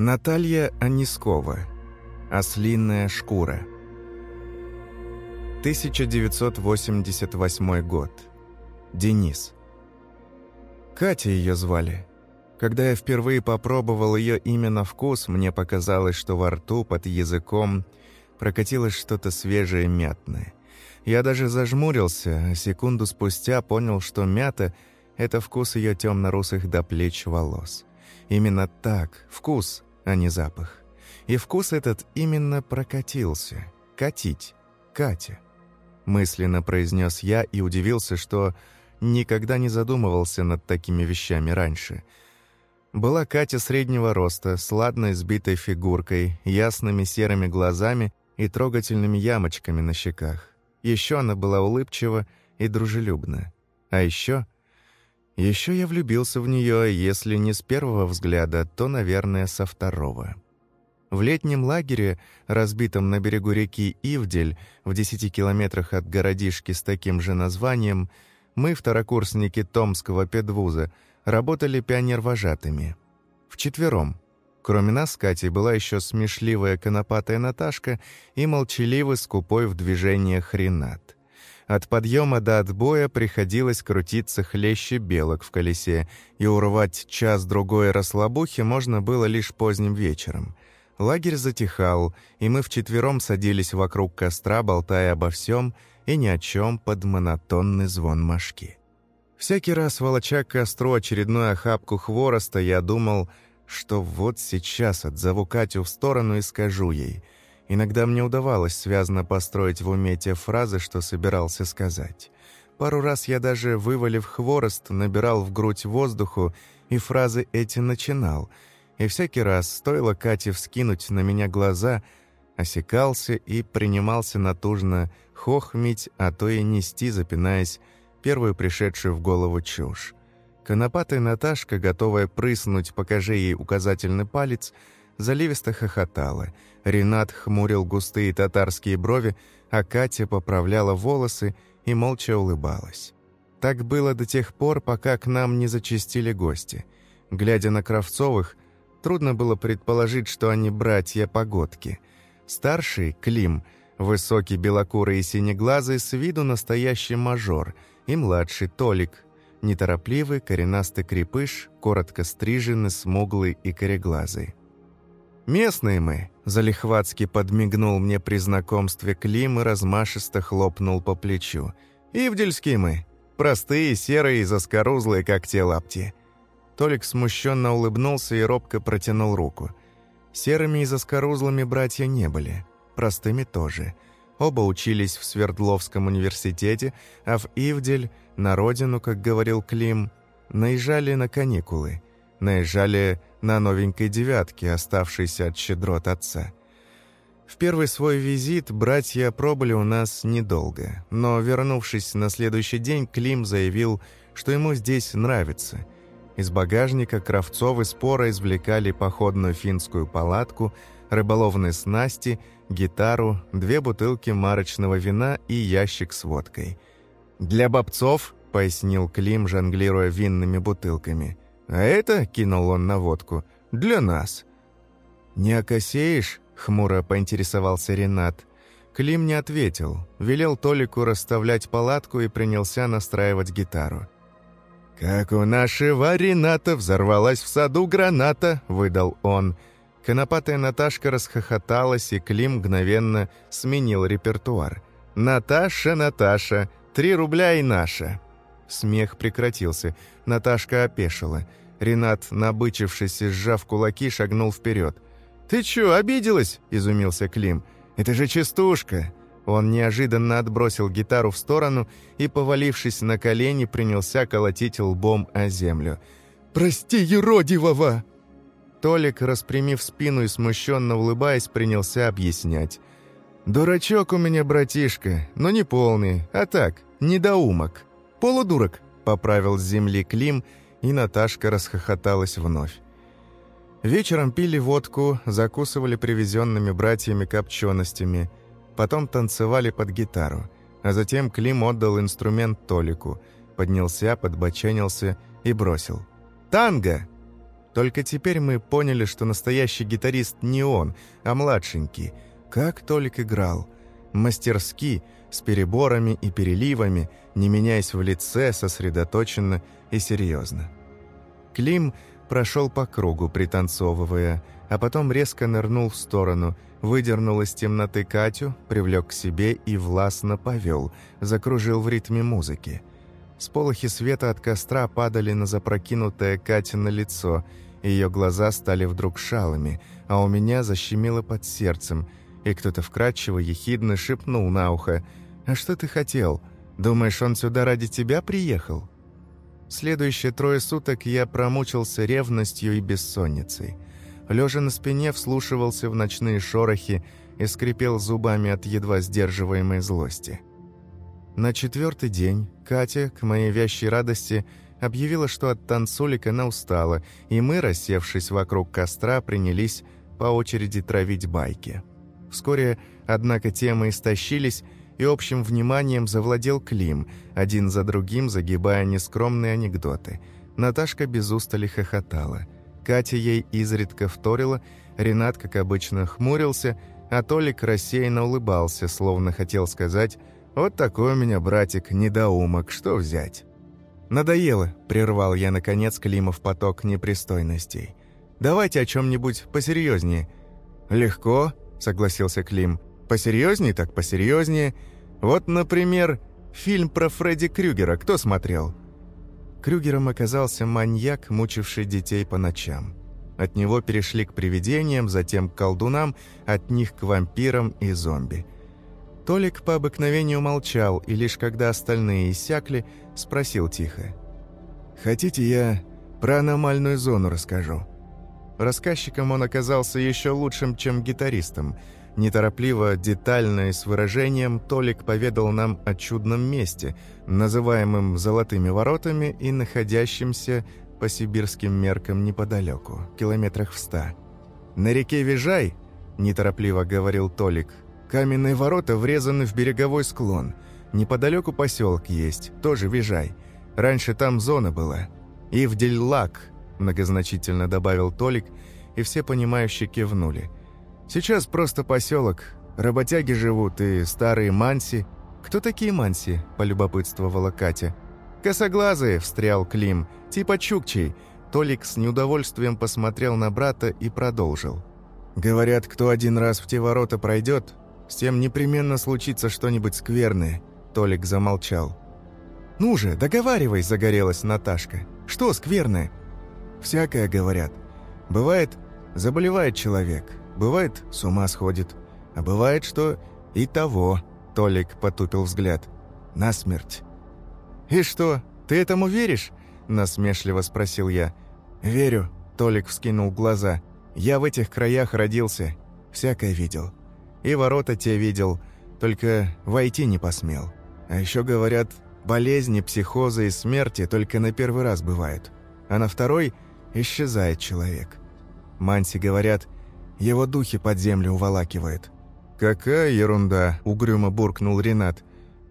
Наталья Анискова. Ослинная шкура. 1988 год. Денис. Катя ее звали. Когда я впервые попробовал ее имя на вкус, мне показалось, что во рту под языком прокатилось что-то свежее мятное. Я даже зажмурился, а секунду спустя понял, что мята — это вкус ее темно-русых до плеч волос. Именно так, вкус, а не запах. И вкус этот именно прокатился. Катить. Катя. Мысленно произнес я и удивился, что никогда не задумывался над такими вещами раньше. Была Катя среднего роста, с ладной сбитой фигуркой, ясными серыми глазами и трогательными ямочками на щеках. Еще она была улыбчива и дружелюбна. А еще... Еще я влюбился в нее, если не с первого взгляда, то, наверное, со второго. В летнем лагере, разбитом на берегу реки Ивдель, в десяти километрах от городишки с таким же названием, мы, второкурсники Томского педвуза, работали пионервожатыми. Вчетвером. Кроме нас Катей была еще смешливая конопатая Наташка и молчаливый скупой в движениях Ренат. От подъема до отбоя приходилось крутиться хлеще белок в колесе, и урвать час-другой расслабухи можно было лишь поздним вечером. Лагерь затихал, и мы вчетвером садились вокруг костра, болтая обо всем и ни о чем под монотонный звон мошки. Всякий раз, волоча к костру очередную охапку хвороста, я думал, что вот сейчас отзову Катю в сторону и скажу ей — Иногда мне удавалось связно построить в уме те фразы, что собирался сказать. Пару раз я даже, вывалив хворост, набирал в грудь воздуху и фразы эти начинал. И всякий раз, стоило Кате вскинуть на меня глаза, осекался и принимался натужно хохмить, а то и нести, запинаясь, первую пришедшую в голову чушь. Конопатая Наташка, готовая прыснуть, покажи ей указательный палец — заливисто хохотала. Ренат хмурил густые татарские брови, а Катя поправляла волосы и молча улыбалась. Так было до тех пор, пока к нам не зачастили гости. Глядя на Кравцовых, трудно было предположить, что они братья-погодки. Старший, Клим, высокий белокурый и синеглазый, с виду настоящий мажор, и младший, Толик, неторопливый, коренастый крепыш, коротко стриженный, смуглый и кореглазый. «Местные мы», — залихватски подмигнул мне при знакомстве Клим и размашисто хлопнул по плечу. «Ивдельские мы. Простые, серые, заскорузлые, как те лапти». Толик смущенно улыбнулся и робко протянул руку. Серыми и заскорузлыми братья не были, простыми тоже. Оба учились в Свердловском университете, а в Ивдель, на родину, как говорил Клим, наезжали на каникулы. Наезжали на новенькой девятке, оставшейся от щедрот отца. В первый свой визит братья пробыли у нас недолго, но, вернувшись на следующий день, Клим заявил, что ему здесь нравится. Из багажника Кравцовы спора извлекали походную финскую палатку, рыболовные снасти, гитару, две бутылки марочного вина и ящик с водкой. «Для бобцов», — пояснил Клим, жонглируя винными бутылками — а это, кинул он на водку, для нас. «Не окосеешь?» — хмуро поинтересовался Ренат. Клим не ответил, велел Толику расставлять палатку и принялся настраивать гитару. «Как у нашего Рената взорвалась в саду граната!» — выдал он. Конопатая Наташка расхохоталась, и Клим мгновенно сменил репертуар. «Наташа, Наташа, три рубля и наша!» Смех прекратился. Наташка опешила. Ренат, набычившись и сжав кулаки, шагнул вперед. «Ты чё, обиделась?» – изумился Клим. «Это же частушка!» Он неожиданно отбросил гитару в сторону и, повалившись на колени, принялся колотить лбом о землю. «Прости, юродивого!» Толик, распрямив спину и смущенно улыбаясь, принялся объяснять. «Дурачок у меня, братишка, но не полный, а так, недоумок. Полудурок», — поправил с земли Клим — и Наташка расхохоталась вновь. Вечером пили водку, закусывали привезенными братьями копченостями, потом танцевали под гитару, а затем Клим отдал инструмент Толику, поднялся, подбоченился и бросил. «Танго!» Только теперь мы поняли, что настоящий гитарист не он, а младшенький. Как Толик играл. Мастерски, с переборами и переливами, не меняясь в лице, сосредоточенно и серьезно. Клим прошел по кругу, пританцовывая, а потом резко нырнул в сторону, выдернул из темноты Катю, привлек к себе и властно повел, закружил в ритме музыки. Сполохи света от костра падали на запрокинутое Катя на лицо, ее глаза стали вдруг шалыми, а у меня защемило под сердцем, и кто-то вкрадчиво, ехидно шепнул на ухо «А что ты хотел? Думаешь, он сюда ради тебя приехал?» Следующие трое суток я промучился ревностью и бессонницей. Лежа на спине, вслушивался в ночные шорохи и скрипел зубами от едва сдерживаемой злости. На четвертый день Катя, к моей вящей радости, объявила, что от танцулик она устала, и мы, рассевшись вокруг костра, принялись по очереди травить байки. Вскоре, однако, темы истощились, и общим вниманием завладел Клим, один за другим загибая нескромные анекдоты. Наташка без устали хохотала. Катя ей изредка вторила, Ренат, как обычно, хмурился, а Толик рассеянно улыбался, словно хотел сказать «Вот такой у меня братик, недоумок, что взять?» «Надоело», — прервал я, наконец, Климов поток непристойностей. «Давайте о чем-нибудь посерьезнее». «Легко», — согласился Клим. «Посерьезнее так посерьезнее. Вот, например, фильм про Фредди Крюгера кто смотрел?» Крюгером оказался маньяк, мучивший детей по ночам. От него перешли к привидениям, затем к колдунам, от них к вампирам и зомби — Толик по обыкновению молчал, и лишь когда остальные иссякли, спросил тихо. «Хотите, я про аномальную зону расскажу?» Рассказчиком он оказался еще лучшим, чем гитаристом. Неторопливо, детально и с выражением Толик поведал нам о чудном месте, называемом «Золотыми воротами» и находящемся по сибирским меркам неподалеку, километрах в ста. «На реке Вижай», – неторопливо говорил Толик, – Каменные ворота врезаны в береговой склон. Неподалеку поселок есть, тоже Вижай. Раньше там зона была. И в Дельлак, многозначительно добавил Толик, и все понимающие кивнули. Сейчас просто поселок. Работяги живут и старые манси. Кто такие манси? полюбопытствовала Катя. «Косоглазые!» – встрял Клим. «Типа чукчей!» Толик с неудовольствием посмотрел на брата и продолжил. «Говорят, кто один раз в те ворота пройдет, с тем непременно случится что-нибудь скверное», — Толик замолчал. «Ну же, договаривай», — загорелась Наташка. «Что скверное?» «Всякое, говорят. Бывает, заболевает человек, бывает, с ума сходит, а бывает, что и того», — Толик потупил взгляд. «Насмерть». «И что, ты этому веришь?» — насмешливо спросил я. «Верю», — Толик вскинул глаза. «Я в этих краях родился, всякое видел. И ворота те видел, только войти не посмел. А еще говорят, болезни, психозы и смерти только на первый раз бывают, а на второй исчезает человек. Манси, говорят, его духи под землю уволакивают. «Какая ерунда!» – угрюмо буркнул Ренат.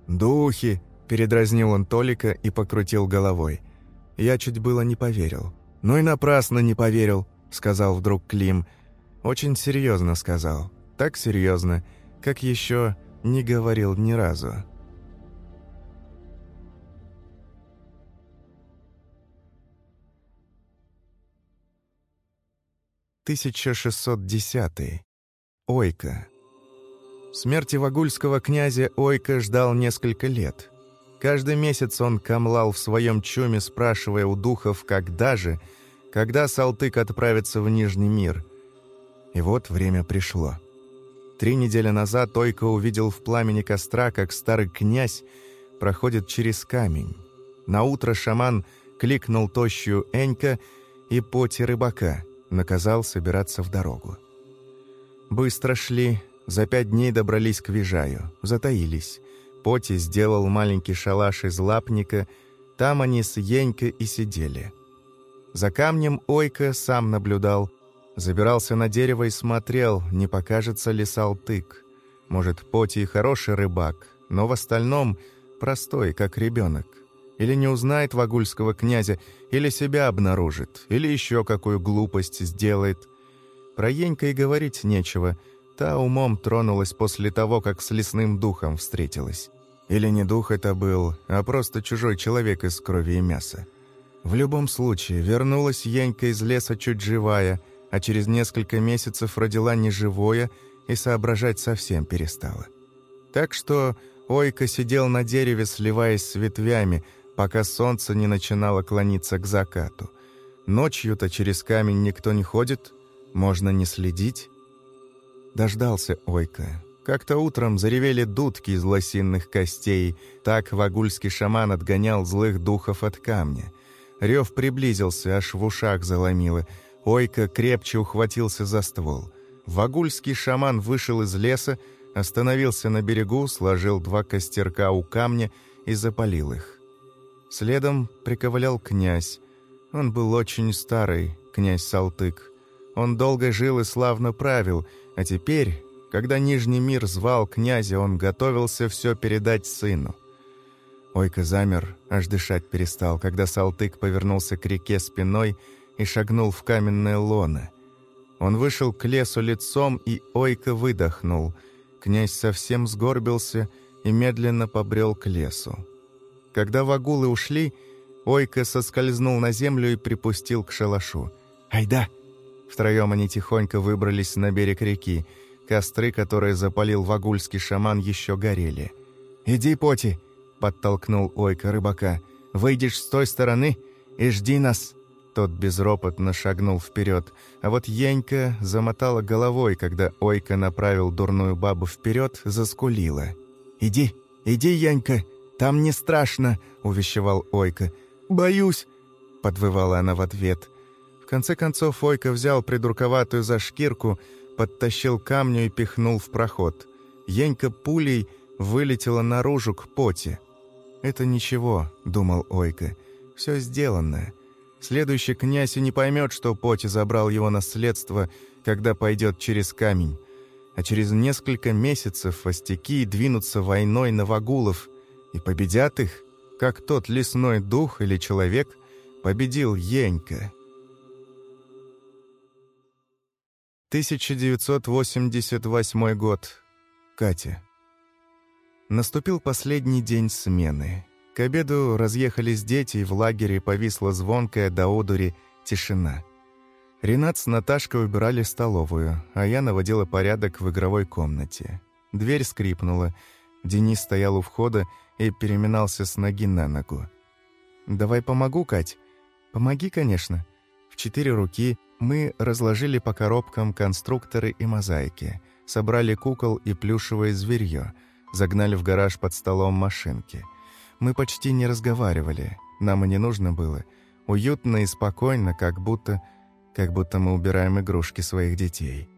«Духи!» – передразнил он Толика и покрутил головой. Я чуть было не поверил. «Ну и напрасно не поверил», – сказал вдруг Клим. Очень серьезно сказал так серьезно, как еще не говорил ни разу. Тысяча шестьсот десятый. Ойка. Смерти вагульского князя Ойка ждал несколько лет. Каждый месяц он камлал в своем чуме, спрашивая у духов, когда же, когда Салтык отправится в Нижний мир. И вот время пришло. Три недели назад Тойко увидел в пламени костра, как старый князь проходит через камень. На утро шаман кликнул тощую Энька и поти рыбака, наказал собираться в дорогу. Быстро шли, за пять дней добрались к Вижаю, затаились. Поти сделал маленький шалаш из лапника, там они с Енькой и сидели. За камнем Ойка сам наблюдал, Забирался на дерево и смотрел, не покажется ли Салтык. Может, Поти хороший рыбак, но в остальном простой, как ребенок. Или не узнает вагульского князя, или себя обнаружит, или еще какую глупость сделает. Про Енька и говорить нечего. Та умом тронулась после того, как с лесным духом встретилась. Или не дух это был, а просто чужой человек из крови и мяса. В любом случае, вернулась Янька из леса чуть живая, а через несколько месяцев родила неживое и соображать совсем перестала. Так что Ойка сидел на дереве, сливаясь с ветвями, пока солнце не начинало клониться к закату. Ночью-то через камень никто не ходит, можно не следить. Дождался Ойка. Как-то утром заревели дудки из лосинных костей, так вагульский шаман отгонял злых духов от камня. Рев приблизился, аж в ушах заломило. Ойка крепче ухватился за ствол. Вагульский шаман вышел из леса, остановился на берегу, сложил два костерка у камня и запалил их. Следом приковылял князь. Он был очень старый, князь Салтык. Он долго жил и славно правил, а теперь, когда Нижний мир звал князя, он готовился все передать сыну. Ойка замер, аж дышать перестал, когда Салтык повернулся к реке спиной и шагнул в каменное лоно. Он вышел к лесу лицом, и Ойка выдохнул. Князь совсем сгорбился и медленно побрел к лесу. Когда вагулы ушли, Ойка соскользнул на землю и припустил к шалашу. «Айда!» Втроем они тихонько выбрались на берег реки. Костры, которые запалил вагульский шаман, еще горели. «Иди, Поти!» — подтолкнул Ойка рыбака. «Выйдешь с той стороны и жди нас!» Тот безропотно шагнул вперед, а вот Янька замотала головой, когда Ойка направил дурную бабу вперед, заскулила. «Иди, иди, Янька!» «Там не страшно», — увещевал Ойка. «Боюсь», — подвывала она в ответ. В конце концов Ойка взял придурковатую за шкирку, подтащил камню и пихнул в проход. Енька пулей вылетела наружу к поте. «Это ничего», — думал Ойка. «Все сделано. Следующий князь и не поймет, что Поти забрал его наследство, когда пойдет через камень. А через несколько месяцев остяки двинутся войной на Вагулов — и победят их, как тот лесной дух или человек победил Енька. 1988 год. Катя. Наступил последний день смены. К обеду разъехались дети, и в лагере повисла звонкая до одури тишина. Ренат с Наташкой убирали столовую, а я наводила порядок в игровой комнате. Дверь скрипнула. Денис стоял у входа и переминался с ноги на ногу. «Давай помогу, Кать?» «Помоги, конечно». В четыре руки мы разложили по коробкам конструкторы и мозаики, собрали кукол и плюшевое зверье, загнали в гараж под столом машинки. Мы почти не разговаривали, нам и не нужно было. Уютно и спокойно, как будто... как будто мы убираем игрушки своих детей.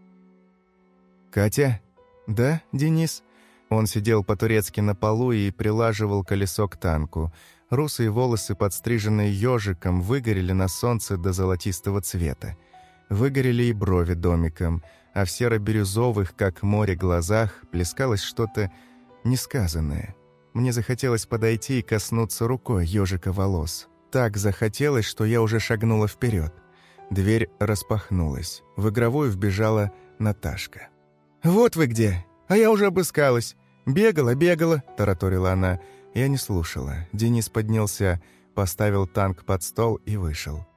«Катя?» «Да, Денис?» Он сидел по-турецки на полу и прилаживал колесо к танку. Русые волосы, подстриженные ежиком, выгорели на солнце до золотистого цвета. Выгорели и брови домиком, а в серо-бирюзовых, как море, глазах плескалось что-то несказанное. Мне захотелось подойти и коснуться рукой ежика волос. Так захотелось, что я уже шагнула вперед. Дверь распахнулась. В игровую вбежала Наташка. «Вот вы где! А я уже обыскалась. «Бегала, бегала», — тараторила она. Я не слушала. Денис поднялся, поставил танк под стол и вышел.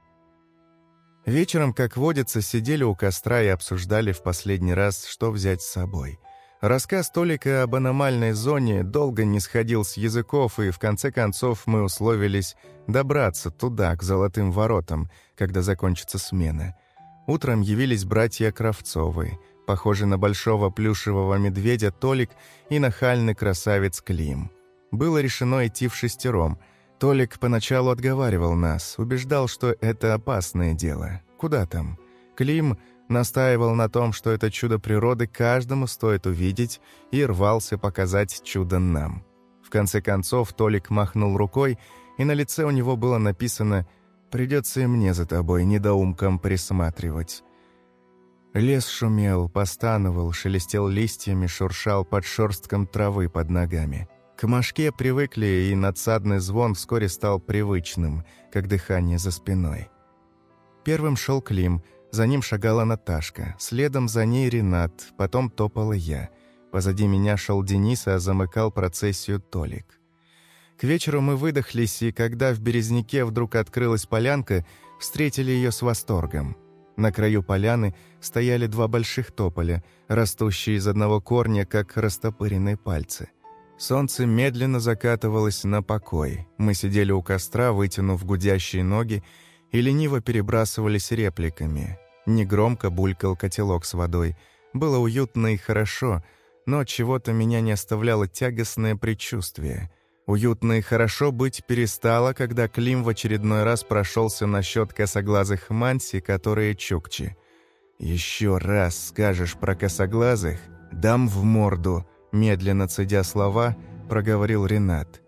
Вечером, как водится, сидели у костра и обсуждали в последний раз, что взять с собой. Рассказ Толика об аномальной зоне долго не сходил с языков, и в конце концов мы условились добраться туда, к золотым воротам, когда закончится смена. Утром явились братья Кравцовы — похожий на большого плюшевого медведя Толик и нахальный красавец Клим. Было решено идти в шестером. Толик поначалу отговаривал нас, убеждал, что это опасное дело. Куда там? Клим настаивал на том, что это чудо природы каждому стоит увидеть, и рвался показать чудо нам. В конце концов Толик махнул рукой, и на лице у него было написано «Придется и мне за тобой недоумком присматривать». Лес шумел, постановал, шелестел листьями, шуршал под шерстком травы под ногами. К мошке привыкли, и надсадный звон вскоре стал привычным, как дыхание за спиной. Первым шел Клим, за ним шагала Наташка, следом за ней Ренат, потом топала я. Позади меня шел Денис, а замыкал процессию Толик. К вечеру мы выдохлись, и когда в Березняке вдруг открылась полянка, встретили ее с восторгом. На краю поляны стояли два больших тополя, растущие из одного корня, как растопыренные пальцы. Солнце медленно закатывалось на покой. Мы сидели у костра, вытянув гудящие ноги, и лениво перебрасывались репликами. Негромко булькал котелок с водой. Было уютно и хорошо, но от чего-то меня не оставляло тягостное предчувствие. Уютно и хорошо быть перестало, когда Клим в очередной раз прошелся насчет косоглазых манси, которые чукчи. «Еще раз скажешь про косоглазых, дам в морду», медленно цедя слова, проговорил Ренат.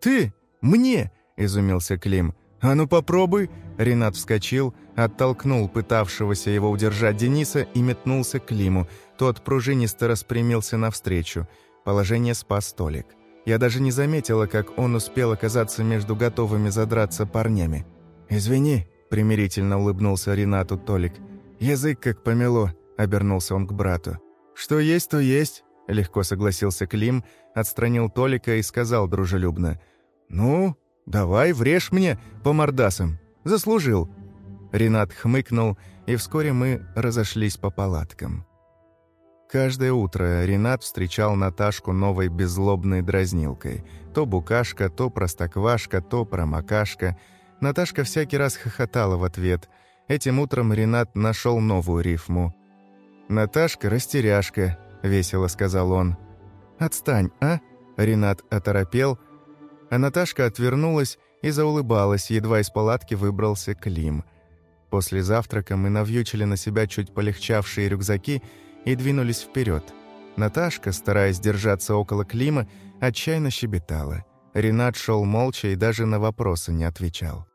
«Ты? Мне?» – изумился Клим. «А ну попробуй!» Ренат вскочил, оттолкнул пытавшегося его удержать Дениса и метнулся к Климу. Тот пружинисто распрямился навстречу. Положение спас столик. Я даже не заметила, как он успел оказаться между готовыми задраться парнями. «Извини», — примирительно улыбнулся Ренату Толик. «Язык как помело», — обернулся он к брату. «Что есть, то есть», — легко согласился Клим, отстранил Толика и сказал дружелюбно. «Ну, давай, врежь мне по мордасам». Заслужил». Ренат хмыкнул, и вскоре мы разошлись по палаткам. Каждое утро Ренат встречал Наташку новой беззлобной дразнилкой. То букашка, то простоквашка, то промокашка. Наташка всякий раз хохотала в ответ. Этим утром Ренат нашел новую рифму. «Наташка – растеряшка», – весело сказал он. «Отстань, а?» – Ренат оторопел, а Наташка отвернулась и заулыбалась, едва из палатки выбрался Клим. После завтрака мы навьючили на себя чуть полегчавшие рюкзаки и двинулись вперед. Наташка, стараясь держаться около Клима, отчаянно щебетала. Ренат шел молча и даже на вопросы не отвечал.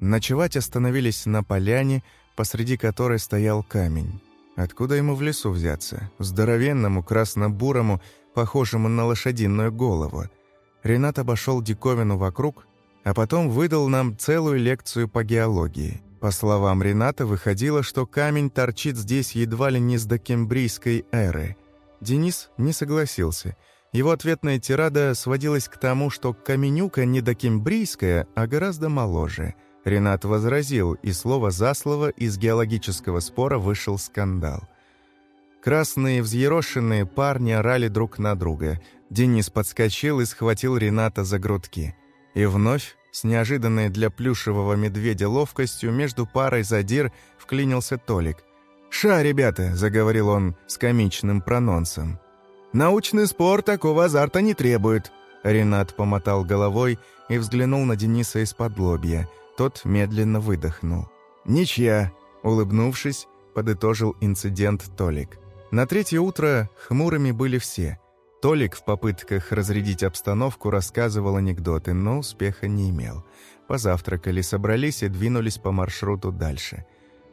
Ночевать остановились на поляне, посреди которой стоял камень. Откуда ему в лесу взяться? Здоровенному, красно-бурому, похожему на лошадиную голову – Ренат обошел диковину вокруг, а потом выдал нам целую лекцию по геологии. По словам Рената, выходило, что камень торчит здесь едва ли не с докембрийской эры. Денис не согласился. Его ответная тирада сводилась к тому, что каменюка не докембрийская, а гораздо моложе. Ренат возразил, и слово за слово из геологического спора вышел скандал. Красные взъерошенные парни орали друг на друга. Денис подскочил и схватил Рената за грудки. И вновь, с неожиданной для плюшевого медведя ловкостью, между парой задир вклинился Толик. «Ша, ребята!» – заговорил он с комичным прононсом. «Научный спор такого азарта не требует!» Ренат помотал головой и взглянул на Дениса из-под лобья. Тот медленно выдохнул. «Ничья!» – улыбнувшись, подытожил инцидент Толик. На третье утро хмурыми были все. Толик в попытках разрядить обстановку рассказывал анекдоты, но успеха не имел. Позавтракали, собрались и двинулись по маршруту дальше.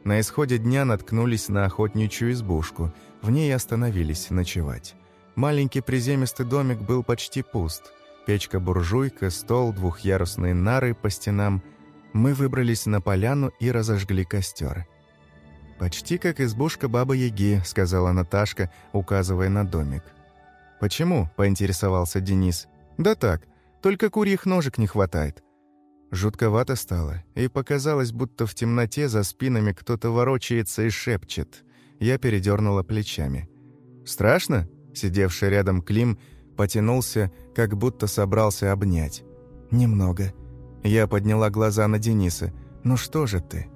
На исходе дня наткнулись на охотничью избушку. В ней остановились ночевать. Маленький приземистый домик был почти пуст. Печка-буржуйка, стол, двухъярусные нары по стенам. Мы выбрались на поляну и разожгли костер. «Почти как избушка Бабы-Яги», — сказала Наташка, указывая на домик. «Почему?» — поинтересовался Денис. «Да так, только курьих ножек не хватает». Жутковато стало, и показалось, будто в темноте за спинами кто-то ворочается и шепчет. Я передернула плечами. «Страшно?» — сидевший рядом Клим потянулся, как будто собрался обнять. «Немного». Я подняла глаза на Дениса. «Ну что же ты?»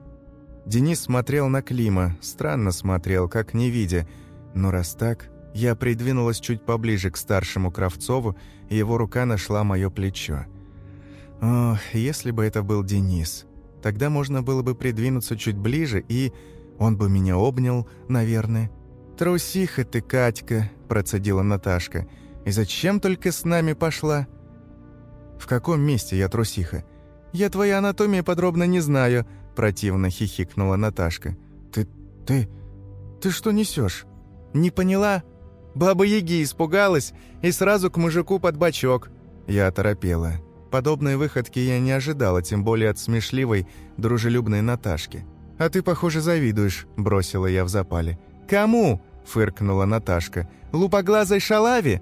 Денис смотрел на Клима, странно смотрел, как не видя. Но раз так, я придвинулась чуть поближе к старшему Кравцову, и его рука нашла мое плечо. Ох, если бы это был Денис. Тогда можно было бы придвинуться чуть ближе, и он бы меня обнял, наверное. «Трусиха ты, Катька», – процедила Наташка. «И зачем только с нами пошла?» «В каком месте я трусиха?» «Я твоей анатомии подробно не знаю», Противно хихикнула Наташка. «Ты... ты... ты что несешь? Не поняла? Баба-яги испугалась и сразу к мужику под бочок». Я оторопела. Подобной выходки я не ожидала, тем более от смешливой, дружелюбной Наташки. «А ты, похоже, завидуешь», – бросила я в запале. «Кому?» – фыркнула Наташка. «Лупоглазой шалаве?»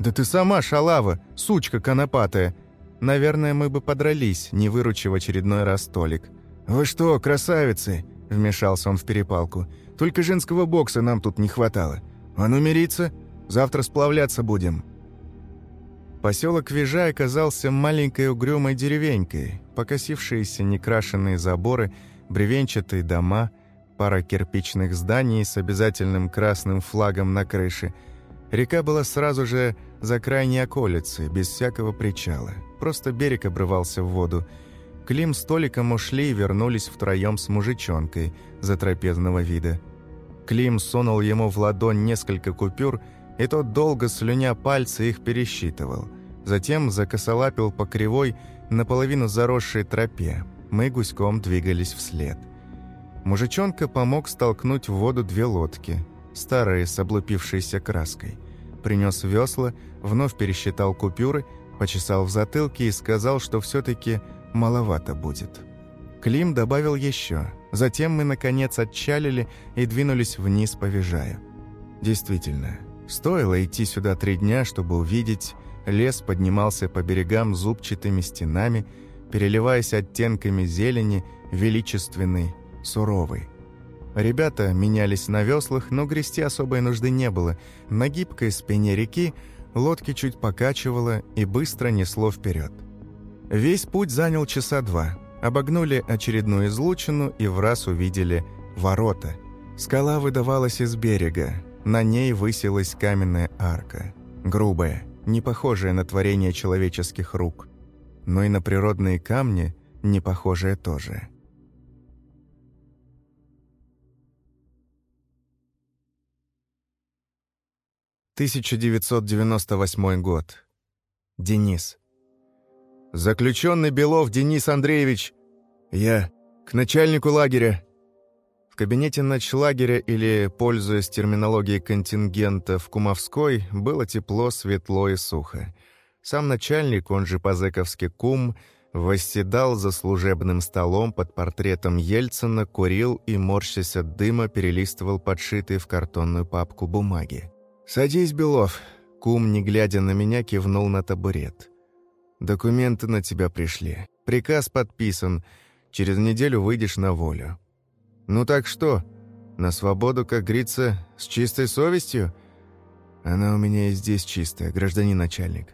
«Да ты сама шалава, сучка конопатая!» Наверное, мы бы подрались, не выручив очередной раз столик. «Вы что, красавицы?» – вмешался он в перепалку. «Только женского бокса нам тут не хватало. А ну мириться? Завтра сплавляться будем». Поселок Вижай оказался маленькой угрюмой деревенькой. Покосившиеся некрашенные заборы, бревенчатые дома, пара кирпичных зданий с обязательным красным флагом на крыше. Река была сразу же за крайней околицей, без всякого причала. Просто берег обрывался в воду. Клим с Толиком ушли и вернулись втроем с мужичонкой затрапезного вида. Клим сунул ему в ладонь несколько купюр – и тот долго, слюня пальцы, их пересчитывал. Затем закосолапил по кривой, наполовину заросшей тропе. Мы гуськом двигались вслед. Мужичонка помог столкнуть в воду две лодки, старые с облупившейся краской. Принес весла, вновь пересчитал купюры, почесал в затылке и сказал, что все-таки маловато будет. Клим добавил еще. Затем мы, наконец, отчалили и двинулись вниз, повижая. Действительно, Стоило идти сюда три дня, чтобы увидеть, лес поднимался по берегам зубчатыми стенами, переливаясь оттенками зелени, величественной, суровой. Ребята менялись на веслах, но грести особой нужды не было. На гибкой спине реки лодки чуть покачивало и быстро несло вперед. Весь путь занял часа два. Обогнули очередную излучину и в раз увидели ворота. Скала выдавалась из берега. На ней высилась каменная арка. Грубая, не похожая на творение человеческих рук. Но и на природные камни не похожая тоже. «1998 год. Денис. Заключенный Белов Денис Андреевич. Я к начальнику лагеря в кабинете ночлагеря или, пользуясь терминологией контингента в Кумовской, было тепло, светло и сухо. Сам начальник, он же по-зэковски кум, восседал за служебным столом под портретом Ельцина, курил и, морщась от дыма, перелистывал подшитые в картонную папку бумаги. «Садись, Белов!» Кум, не глядя на меня, кивнул на табурет. «Документы на тебя пришли. Приказ подписан. Через неделю выйдешь на волю. «Ну так что? На свободу, как говорится, с чистой совестью?» «Она у меня и здесь чистая, гражданин начальник».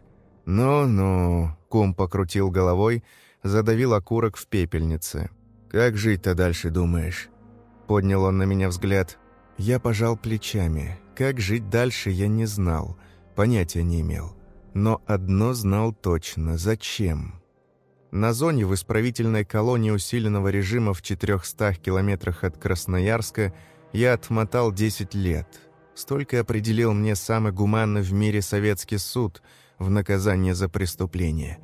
«Ну-ну», — кум покрутил головой, задавил окурок в пепельнице. «Как жить-то дальше, думаешь?» Поднял он на меня взгляд. Я пожал плечами. Как жить дальше, я не знал, понятия не имел. Но одно знал точно — зачем? На зоне в исправительной колонии усиленного режима в 400 километрах от Красноярска я отмотал 10 лет. Столько определил мне самый гуманный в мире советский суд в наказание за преступление.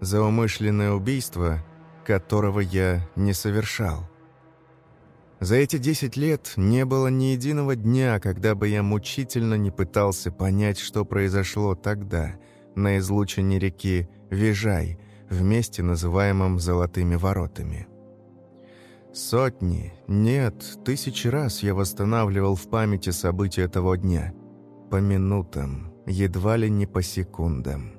За умышленное убийство, которого я не совершал. За эти 10 лет не было ни единого дня, когда бы я мучительно не пытался понять, что произошло тогда, на излучине реки Вижай – в месте, называемом «золотыми воротами». Сотни, нет, тысячи раз я восстанавливал в памяти события того дня. По минутам, едва ли не по секундам.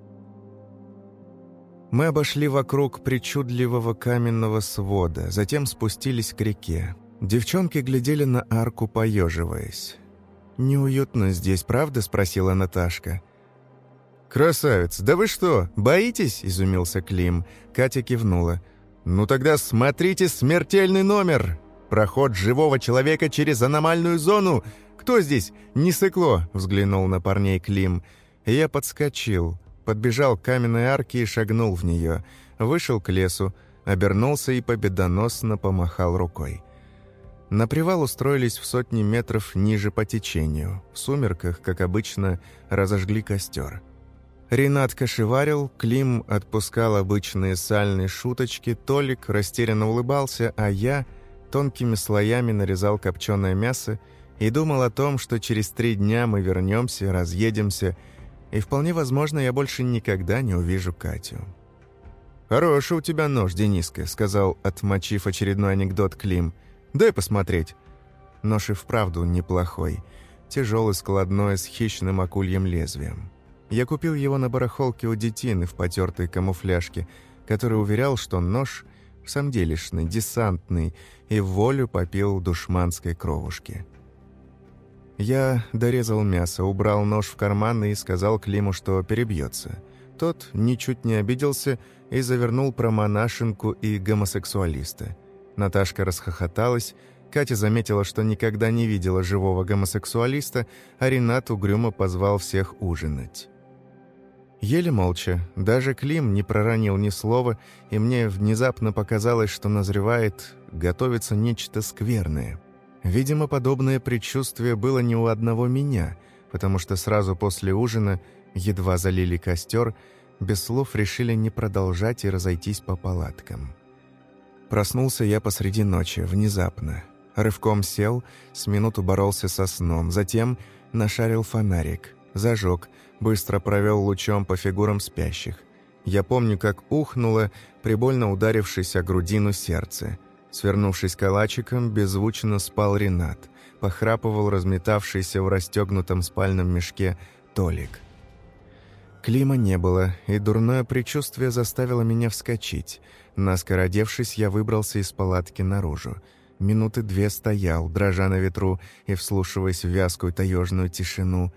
Мы обошли вокруг причудливого каменного свода, затем спустились к реке. Девчонки глядели на арку, поеживаясь. «Неуютно здесь, правда?» – спросила Наташка. «Красавец, да вы что, боитесь?» – изумился Клим. Катя кивнула. «Ну тогда смотрите смертельный номер! Проход живого человека через аномальную зону! Кто здесь? Не сыкло!» – взглянул на парней Клим. Я подскочил, подбежал к каменной арке и шагнул в нее. Вышел к лесу, обернулся и победоносно помахал рукой. На привал устроились в сотни метров ниже по течению. В сумерках, как обычно, разожгли костер. Ренат кошеварил, Клим отпускал обычные сальные шуточки, Толик растерянно улыбался, а я тонкими слоями нарезал копченое мясо и думал о том, что через три дня мы вернемся, разъедемся, и вполне возможно, я больше никогда не увижу Катю. «Хороший у тебя нож, Дениска», — сказал, отмочив очередной анекдот Клим. «Дай посмотреть». Нож и вправду неплохой. Тяжелый, складной, с хищным акульем лезвием. Я купил его на барахолке у детины в потертой камуфляжке, который уверял, что нож самделишный, десантный, и в волю попил душманской кровушки. Я дорезал мясо, убрал нож в карман и сказал Климу, что перебьется. Тот ничуть не обиделся и завернул про монашенку и гомосексуалиста. Наташка расхохоталась, Катя заметила, что никогда не видела живого гомосексуалиста, а Ренат угрюмо позвал всех ужинать. Еле молча, даже Клим не проронил ни слова, и мне внезапно показалось, что назревает, готовится нечто скверное. Видимо, подобное предчувствие было не у одного меня, потому что сразу после ужина, едва залили костер, без слов решили не продолжать и разойтись по палаткам. Проснулся я посреди ночи, внезапно. Рывком сел, с минуту боролся со сном, затем нашарил фонарик, зажег, быстро провел лучом по фигурам спящих. Я помню, как ухнуло, прибольно ударившись о грудину сердце. Свернувшись калачиком, беззвучно спал Ренат. Похрапывал разметавшийся в расстегнутом спальном мешке Толик. Клима не было, и дурное предчувствие заставило меня вскочить. Наскоро одевшись, я выбрался из палатки наружу. Минуты две стоял, дрожа на ветру и вслушиваясь в вязкую таежную тишину.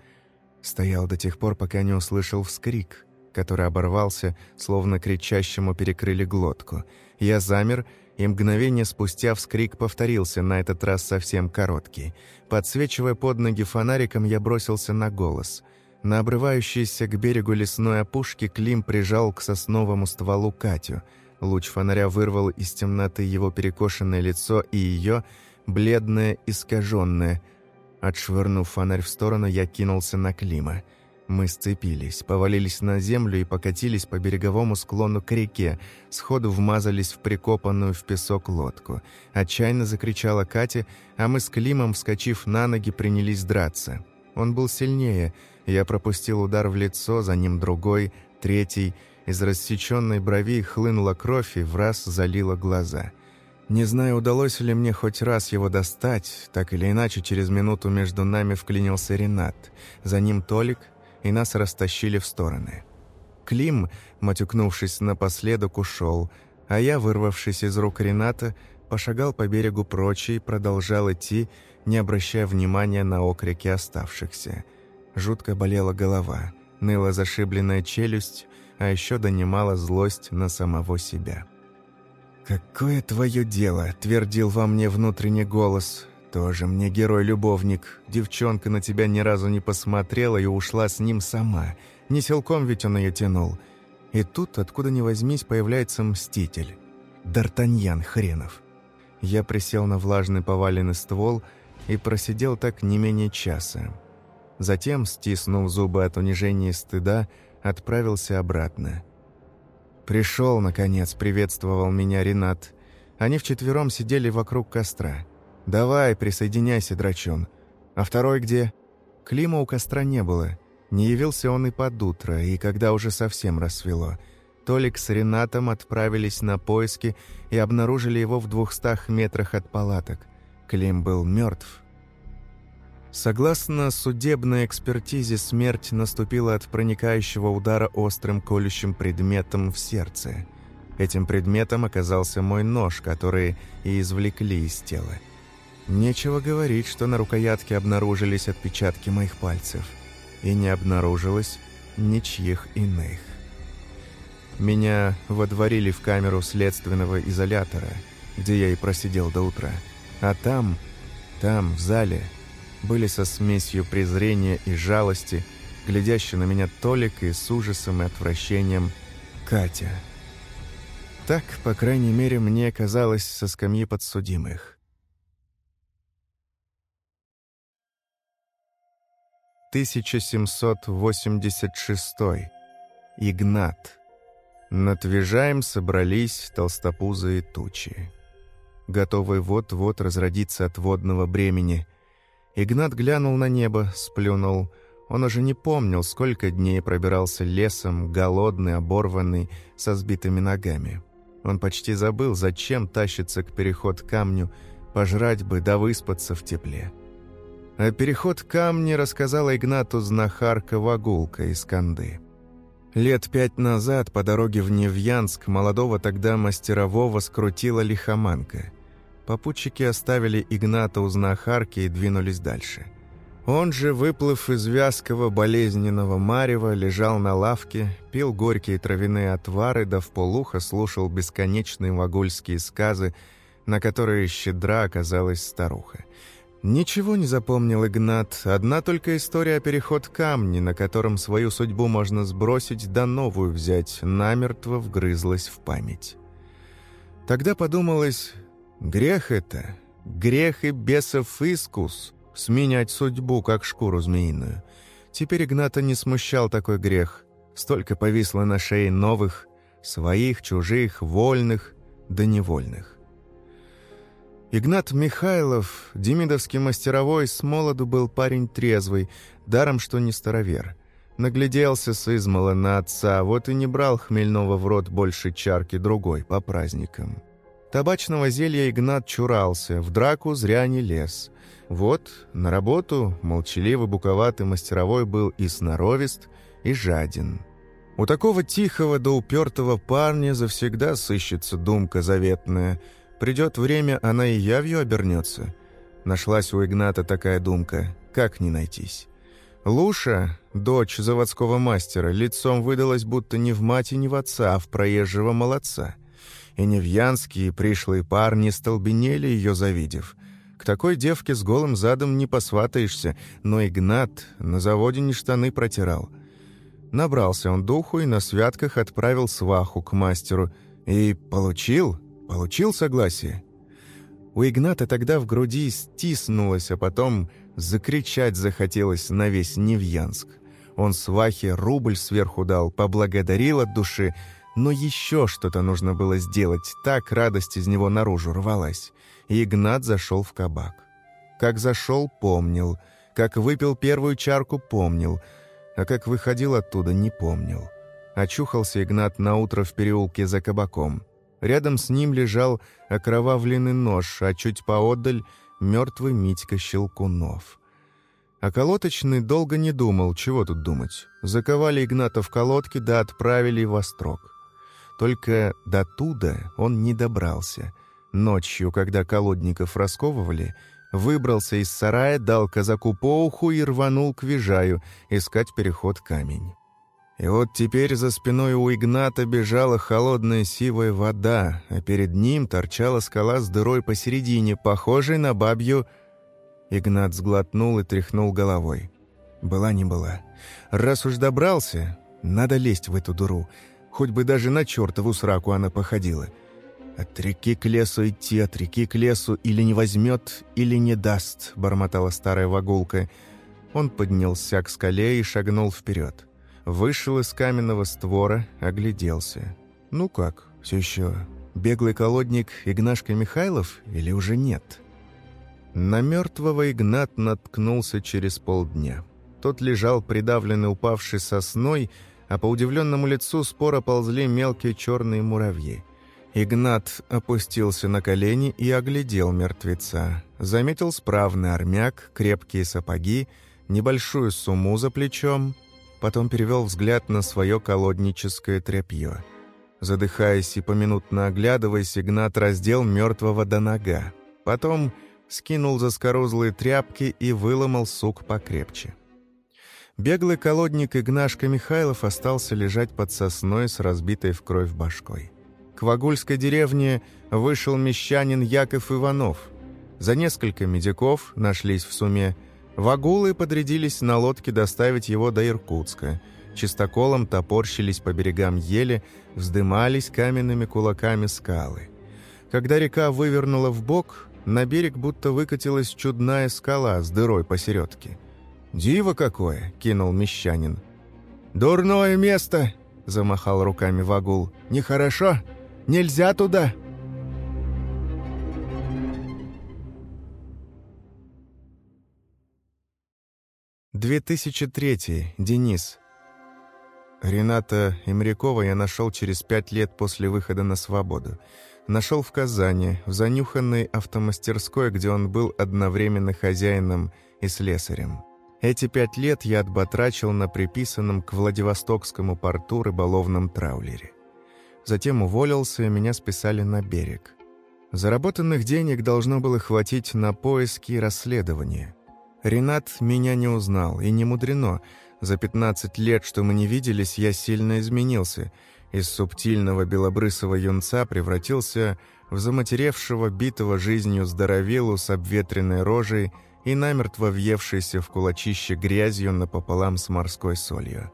Стоял до тех пор, пока не услышал вскрик, который оборвался, словно кричащему перекрыли глотку. Я замер, и мгновение спустя вскрик повторился, на этот раз совсем короткий. Подсвечивая под ноги фонариком, я бросился на голос — на обрывающейся к берегу лесной опушки Клим прижал к сосновому стволу Катю. Луч фонаря вырвал из темноты его перекошенное лицо и ее, бледное, искаженное. Отшвырнув фонарь в сторону, я кинулся на Клима. Мы сцепились, повалились на землю и покатились по береговому склону к реке, сходу вмазались в прикопанную в песок лодку. Отчаянно закричала Катя, а мы с Климом, вскочив на ноги, принялись драться. Он был сильнее — я пропустил удар в лицо, за ним другой, третий. Из рассеченной брови хлынула кровь и в раз залила глаза. Не знаю, удалось ли мне хоть раз его достать, так или иначе через минуту между нами вклинился Ренат. За ним Толик, и нас растащили в стороны. Клим, матюкнувшись напоследок, ушел, а я, вырвавшись из рук Рената, пошагал по берегу прочь и продолжал идти, не обращая внимания на окрики оставшихся. Жутко болела голова, ныла зашибленная челюсть, а еще донимала злость на самого себя. «Какое твое дело?» – твердил во мне внутренний голос. «Тоже мне герой-любовник. Девчонка на тебя ни разу не посмотрела и ушла с ним сама. Не силком ведь он ее тянул». И тут, откуда ни возьмись, появляется Мститель. Д'Артаньян хренов. Я присел на влажный поваленный ствол и просидел так не менее часа. Затем, стиснув зубы от унижения и стыда, отправился обратно. «Пришел, наконец», — приветствовал меня Ренат. Они вчетвером сидели вокруг костра. «Давай, присоединяйся, драчун. А второй где?» Клима у костра не было. Не явился он и под утро, и когда уже совсем рассвело. Толик с Ренатом отправились на поиски и обнаружили его в двухстах метрах от палаток. Клим был мертв, Согласно судебной экспертизе, смерть наступила от проникающего удара острым колющим предметом в сердце. Этим предметом оказался мой нож, который и извлекли из тела. Нечего говорить, что на рукоятке обнаружились отпечатки моих пальцев. И не обнаружилось ничьих иных. Меня водворили в камеру следственного изолятора, где я и просидел до утра. А там, там, в зале, были со смесью презрения и жалости, глядящие на меня Толик и с ужасом и отвращением Катя. Так, по крайней мере, мне казалось со скамьи подсудимых. 1786. Игнат. Над Вижаем собрались толстопузые тучи. Готовые вот-вот разродиться от водного бремени – Игнат глянул на небо, сплюнул. Он уже не помнил, сколько дней пробирался лесом, голодный, оборванный, со сбитыми ногами. Он почти забыл, зачем тащится к переход камню, пожрать бы да выспаться в тепле. А переход камни рассказала Игнату знахарка Вагулка из Канды. Лет пять назад по дороге в Невьянск молодого тогда мастерового скрутила лихоманка. Попутчики оставили Игната у знахарки и двинулись дальше. Он же, выплыв из вязкого болезненного марева, лежал на лавке, пил горькие травяные отвары, да вполуха слушал бесконечные вагульские сказы, на которые щедра оказалась старуха. Ничего не запомнил Игнат, одна только история о переход камни, на котором свою судьбу можно сбросить, да новую взять, намертво вгрызлась в память. Тогда подумалось, грех это, грех и бесов искус, сменять судьбу, как шкуру змеиную. Теперь Игната не смущал такой грех, столько повисло на шее новых, своих, чужих, вольных да невольных. Игнат Михайлов, демидовский мастеровой, с молоду был парень трезвый, даром что не старовер. Нагляделся с измала на отца, вот и не брал хмельного в рот больше чарки другой по праздникам. Табачного зелья Игнат чурался, в драку зря не лез. Вот, на работу молчаливый буковатый мастеровой был и сноровист, и жаден. У такого тихого да упертого парня завсегда сыщется думка заветная — Придет время, она и явью обернется. Нашлась у Игната такая думка. Как не найтись? Луша, дочь заводского мастера, лицом выдалась будто не в мать и не в отца, а в проезжего молодца. И невьянские пришлые парни столбенели ее завидев. К такой девке с голым задом не посватаешься, но Игнат на заводе не штаны протирал. Набрался он духу и на святках отправил сваху к мастеру. И получил Получил согласие? У Игната тогда в груди стиснулось, а потом закричать захотелось на весь Невьянск. Он свахе рубль сверху дал, поблагодарил от души, но еще что-то нужно было сделать, так радость из него наружу рвалась. И Игнат зашел в кабак. Как зашел, помнил. Как выпил первую чарку, помнил. А как выходил оттуда, не помнил. Очухался Игнат на утро в переулке за кабаком. Рядом с ним лежал окровавленный нож, а чуть поодаль — мертвый Митька Щелкунов. А колоточный долго не думал, чего тут думать. Заковали Игната в колодки, да отправили в острог. Только до туда он не добрался. Ночью, когда колодников расковывали, выбрался из сарая, дал казаку по уху и рванул к Вижаю искать переход камень. И вот теперь за спиной у Игната бежала холодная сивая вода, а перед ним торчала скала с дырой посередине, похожей на бабью... Игнат сглотнул и тряхнул головой. Была не была. Раз уж добрался, надо лезть в эту дыру. Хоть бы даже на чертову сраку она походила. «От реки к лесу идти, от реки к лесу или не возьмет, или не даст», — бормотала старая вагулка. Он поднялся к скале и шагнул вперед. Вышел из каменного створа, огляделся. Ну как, все еще беглый колодник Игнашка Михайлов или уже нет? На мертвого Игнат наткнулся через полдня. Тот лежал придавленный упавшей сосной, а по удивленному лицу споро ползли мелкие черные муравьи. Игнат опустился на колени и оглядел мертвеца. Заметил справный армяк, крепкие сапоги, небольшую сумму за плечом, потом перевел взгляд на свое колодническое тряпье. Задыхаясь и поминутно оглядываясь, Игнат раздел мертвого до нога. Потом скинул заскорузлые тряпки и выломал сук покрепче. Беглый колодник Игнашка Михайлов остался лежать под сосной с разбитой в кровь башкой. К Вагульской деревне вышел мещанин Яков Иванов. За несколько медиков нашлись в суме Вагулы подрядились на лодке доставить его до Иркутска. Чистоколом топорщились по берегам ели, вздымались каменными кулаками скалы. Когда река вывернула в бок, на берег будто выкатилась чудная скала с дырой посередке. «Диво какое!» — кинул мещанин. «Дурное место!» — замахал руками Вагул. «Нехорошо! Нельзя туда!» 2003. Денис. Рената Имрякова я нашел через пять лет после выхода на свободу. Нашел в Казани, в занюханной автомастерской, где он был одновременно хозяином и слесарем. Эти пять лет я отбатрачил на приписанном к Владивостокскому порту рыболовном траулере. Затем уволился, и меня списали на берег. Заработанных денег должно было хватить на поиски и расследование. Ренат меня не узнал, и не мудрено. За 15 лет, что мы не виделись, я сильно изменился. Из субтильного белобрысого юнца превратился в заматеревшего, битого жизнью здоровилу с обветренной рожей и намертво въевшейся в кулачище грязью напополам с морской солью.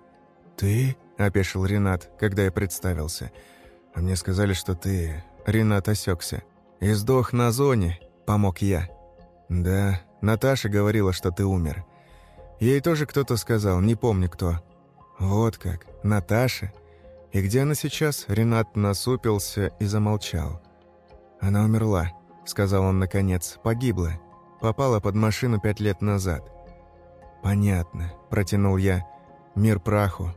«Ты?» — опешил Ренат, когда я представился. «А мне сказали, что ты...» Ренат осекся. «И сдох на зоне», — помог я. «Да, Наташа говорила, что ты умер. Ей тоже кто-то сказал, не помню кто». «Вот как, Наташа? И где она сейчас?» Ренат насупился и замолчал. «Она умерла», — сказал он наконец, — «погибла. Попала под машину пять лет назад». «Понятно», — протянул я. «Мир праху».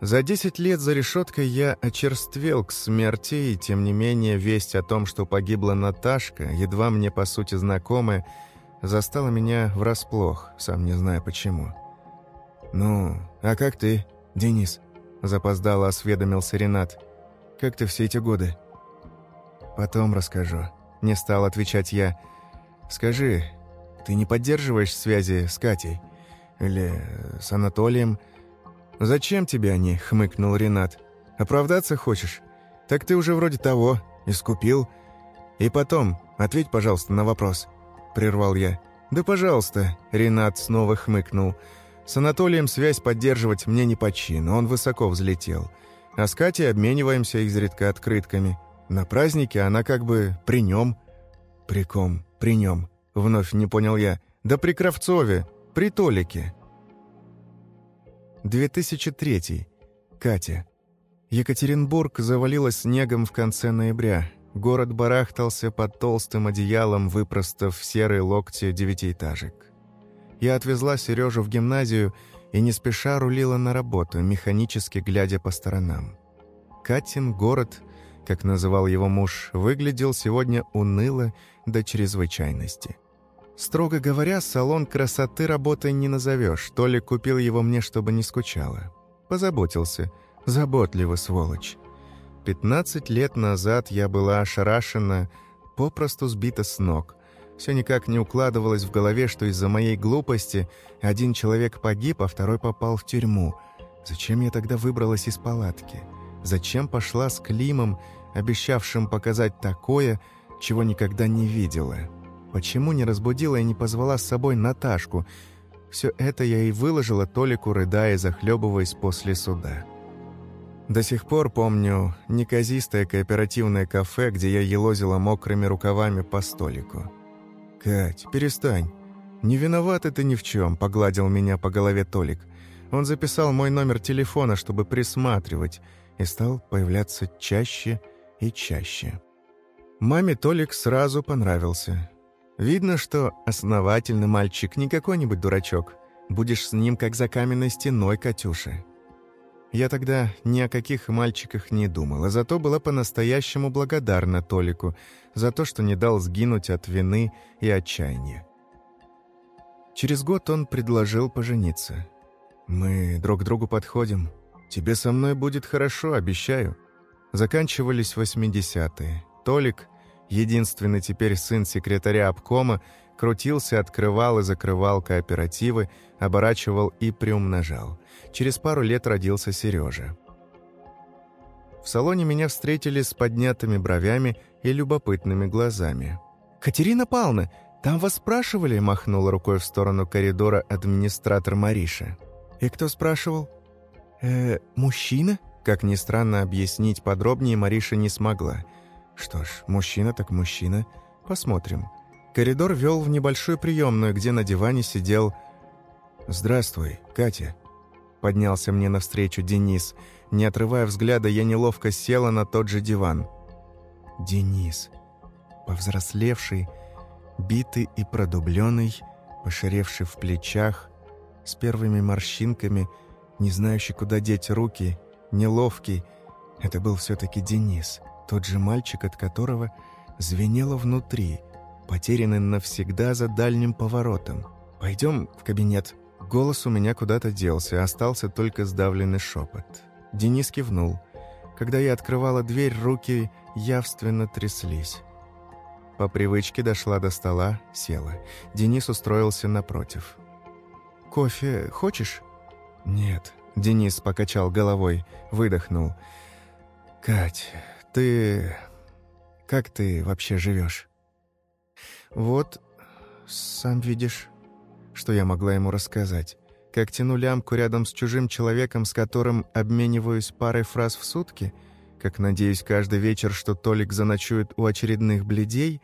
За десять лет за решеткой я очерствел к смерти, и тем не менее весть о том, что погибла Наташка, едва мне по сути знакомая, застала меня врасплох, сам не знаю почему. «Ну, а как ты, Денис?» – запоздало осведомился Ренат. «Как ты все эти годы?» «Потом расскажу», – не стал отвечать я. «Скажи, ты не поддерживаешь связи с Катей? Или с Анатолием?» «Зачем тебе они?» – хмыкнул Ренат. «Оправдаться хочешь? Так ты уже вроде того, искупил. И потом, ответь, пожалуйста, на вопрос». – прервал я. «Да пожалуйста», – Ренат снова хмыкнул. «С Анатолием связь поддерживать мне не по чину, он высоко взлетел. А с Катей обмениваемся изредка открытками. На празднике она как бы при нем». «При ком? При нем?» – вновь не понял я. «Да при Кравцове, при Толике». 2003. Катя. Екатеринбург завалило снегом в конце ноября. Город барахтался под толстым одеялом, выпростав серые локти девятиэтажек. Я отвезла Сережу в гимназию и не спеша рулила на работу, механически глядя по сторонам. Катин город, как называл его муж, выглядел сегодня уныло до чрезвычайности. Строго говоря, салон красоты работой не назовешь, то ли купил его мне, чтобы не скучала. Позаботился. Заботливо, сволочь. Пятнадцать лет назад я была ошарашена, попросту сбита с ног. Все никак не укладывалось в голове, что из-за моей глупости один человек погиб, а второй попал в тюрьму. Зачем я тогда выбралась из палатки? Зачем пошла с Климом, обещавшим показать такое, чего никогда не видела? Почему не разбудила и не позвала с собой Наташку? Все это я и выложила Толику, рыдая, захлебываясь после суда. До сих пор помню неказистое кооперативное кафе, где я елозила мокрыми рукавами по столику. «Кать, перестань. Не виновата ты ни в чем», — погладил меня по голове Толик. Он записал мой номер телефона, чтобы присматривать, и стал появляться чаще и чаще. Маме Толик сразу понравился. Видно, что основательный мальчик, не какой-нибудь дурачок. Будешь с ним, как за каменной стеной, Катюша. Я тогда ни о каких мальчиках не думала, зато была по-настоящему благодарна Толику за то, что не дал сгинуть от вины и отчаяния. Через год он предложил пожениться. «Мы друг другу подходим. Тебе со мной будет хорошо, обещаю». Заканчивались 80-е. Толик, единственный теперь сын секретаря обкома, крутился, открывал и закрывал кооперативы, оборачивал и приумножал. Через пару лет родился Сережа. В салоне меня встретили с поднятыми бровями и любопытными глазами. «Катерина Павловна, там вас спрашивали?» – махнула рукой в сторону коридора администратор Мариша. «И кто спрашивал?» «Э, мужчина?» Как ни странно, объяснить подробнее Мариша не смогла. «Что ж, мужчина так мужчина. Посмотрим». Коридор вел в небольшую приемную, где на диване сидел... «Здравствуй, Катя», Поднялся мне навстречу Денис. Не отрывая взгляда, я неловко села на тот же диван. Денис. Повзрослевший, битый и продубленный, поширевший в плечах, с первыми морщинками, не знающий, куда деть руки, неловкий. Это был все-таки Денис, тот же мальчик, от которого звенело внутри, потерянный навсегда за дальним поворотом. «Пойдем в кабинет». Голос у меня куда-то делся, остался только сдавленный шепот. Денис кивнул. Когда я открывала дверь, руки явственно тряслись. По привычке дошла до стола, села. Денис устроился напротив. «Кофе хочешь?» «Нет». Денис покачал головой, выдохнул. «Кать, ты... как ты вообще живешь?» «Вот, сам видишь, что я могла ему рассказать. Как тяну лямку рядом с чужим человеком, с которым обмениваюсь парой фраз в сутки — как надеюсь каждый вечер, что Толик заночует у очередных бледей,